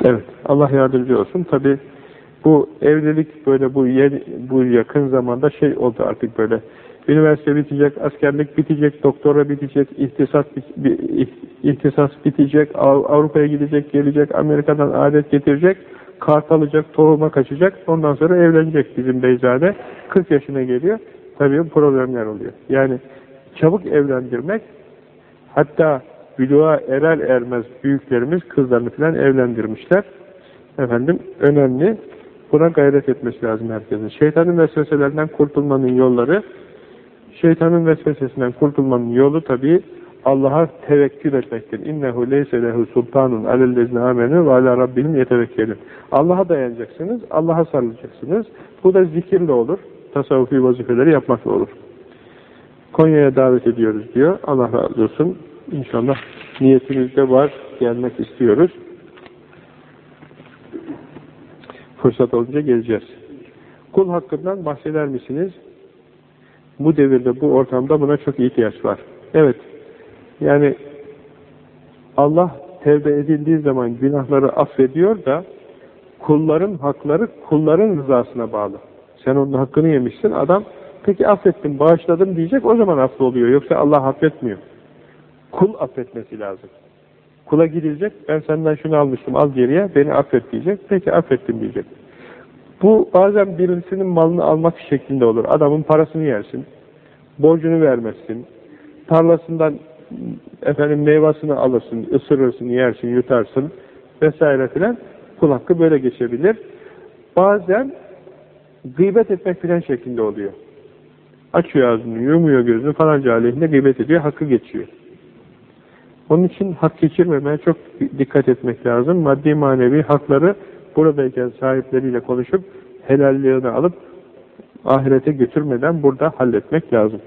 Evet, Allah yardımcı olsun. Tabi bu evlilik böyle bu yeni, bu yakın zamanda şey oldu artık böyle. Üniversite bitecek, askerlik bitecek, doktora bitecek, ihtisas, ihtisas bitecek, Avrupa'ya gidecek, gelecek, Amerika'dan adet getirecek, kart alacak, tohuma kaçacak, ondan sonra evlenecek bizim Beyzade. 40 yaşına geliyor. Tabii problemler oluyor. Yani çabuk evlendirmek, hatta büluğa erer ermez büyüklerimiz kızlarını falan evlendirmişler. Efendim önemli. Buna gayret etmesi lazım herkesin. Şeytanın vesveselerinden kurtulmanın yolları, şeytanın vesvesesinden kurtulmanın yolu tabii Allah'a tevekkül etmektir. İnnehu leyse lehu sultanun alellezine amenu ve ala rabbihim yetevekkelin. Allah'a dayanacaksınız, Allah'a sarılacaksınız. Bu da zikirle olur. Tasavvufi vazifeleri yapmakla olur. Konya'ya davet ediyoruz diyor. Allah razı olsun. İnşallah niyetimizde var, gelmek istiyoruz. Fırsat olunca geleceğiz. Kul hakkından bahseder misiniz? Bu devirde, bu ortamda buna çok ihtiyaç var. Evet, yani Allah tevbe edildiği zaman günahları affediyor da kulların hakları kulların rızasına bağlı. Sen onun hakkını yemişsin, adam peki affettim, bağışladım diyecek, o zaman affı oluyor. Yoksa Allah affetmiyor. Kul affetmesi lazım. Kula gidilecek, ben senden şunu almıştım, al geriye, beni affet diyecek, peki affettim diyecek. Bu bazen birisinin malını almak şeklinde olur. Adamın parasını yersin, borcunu vermezsin, tarlasından efendim meyvasını alırsın, ısırırsın, yersin, yutarsın vesaire filan. Kul hakkı böyle geçebilir. Bazen gıybet etmek filan şeklinde oluyor. Açıyor ağzını, yumuyor gözünü falanca aleyhinde gıybet ediyor, hakkı geçiyor. Onun için hak geçirmemeye çok dikkat etmek lazım. Maddi manevi hakları buradayken sahipleriyle konuşup helalliğini alıp ahirete götürmeden burada halletmek lazım.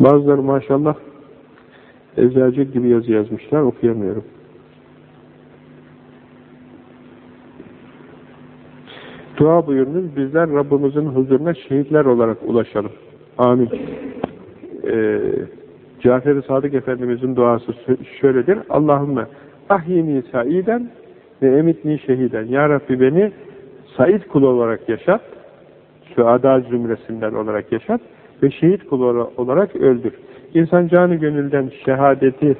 Bazıları maşallah eczacı gibi yazı yazmışlar, okuyamıyorum. Dua buyurunuz, bizler Rabbimizin huzuruna şehitler olarak ulaşalım. Amin. Ee, Cafer-i Sadık Efendimizin duası şöyledir. Allahümme ahyini saiden ve emitni şehiden. Ya Rabbi beni said kul olarak yaşat, şuada zümresinden olarak yaşat ve şehit kulu olarak öldür. İnsan canı gönülden şehadeti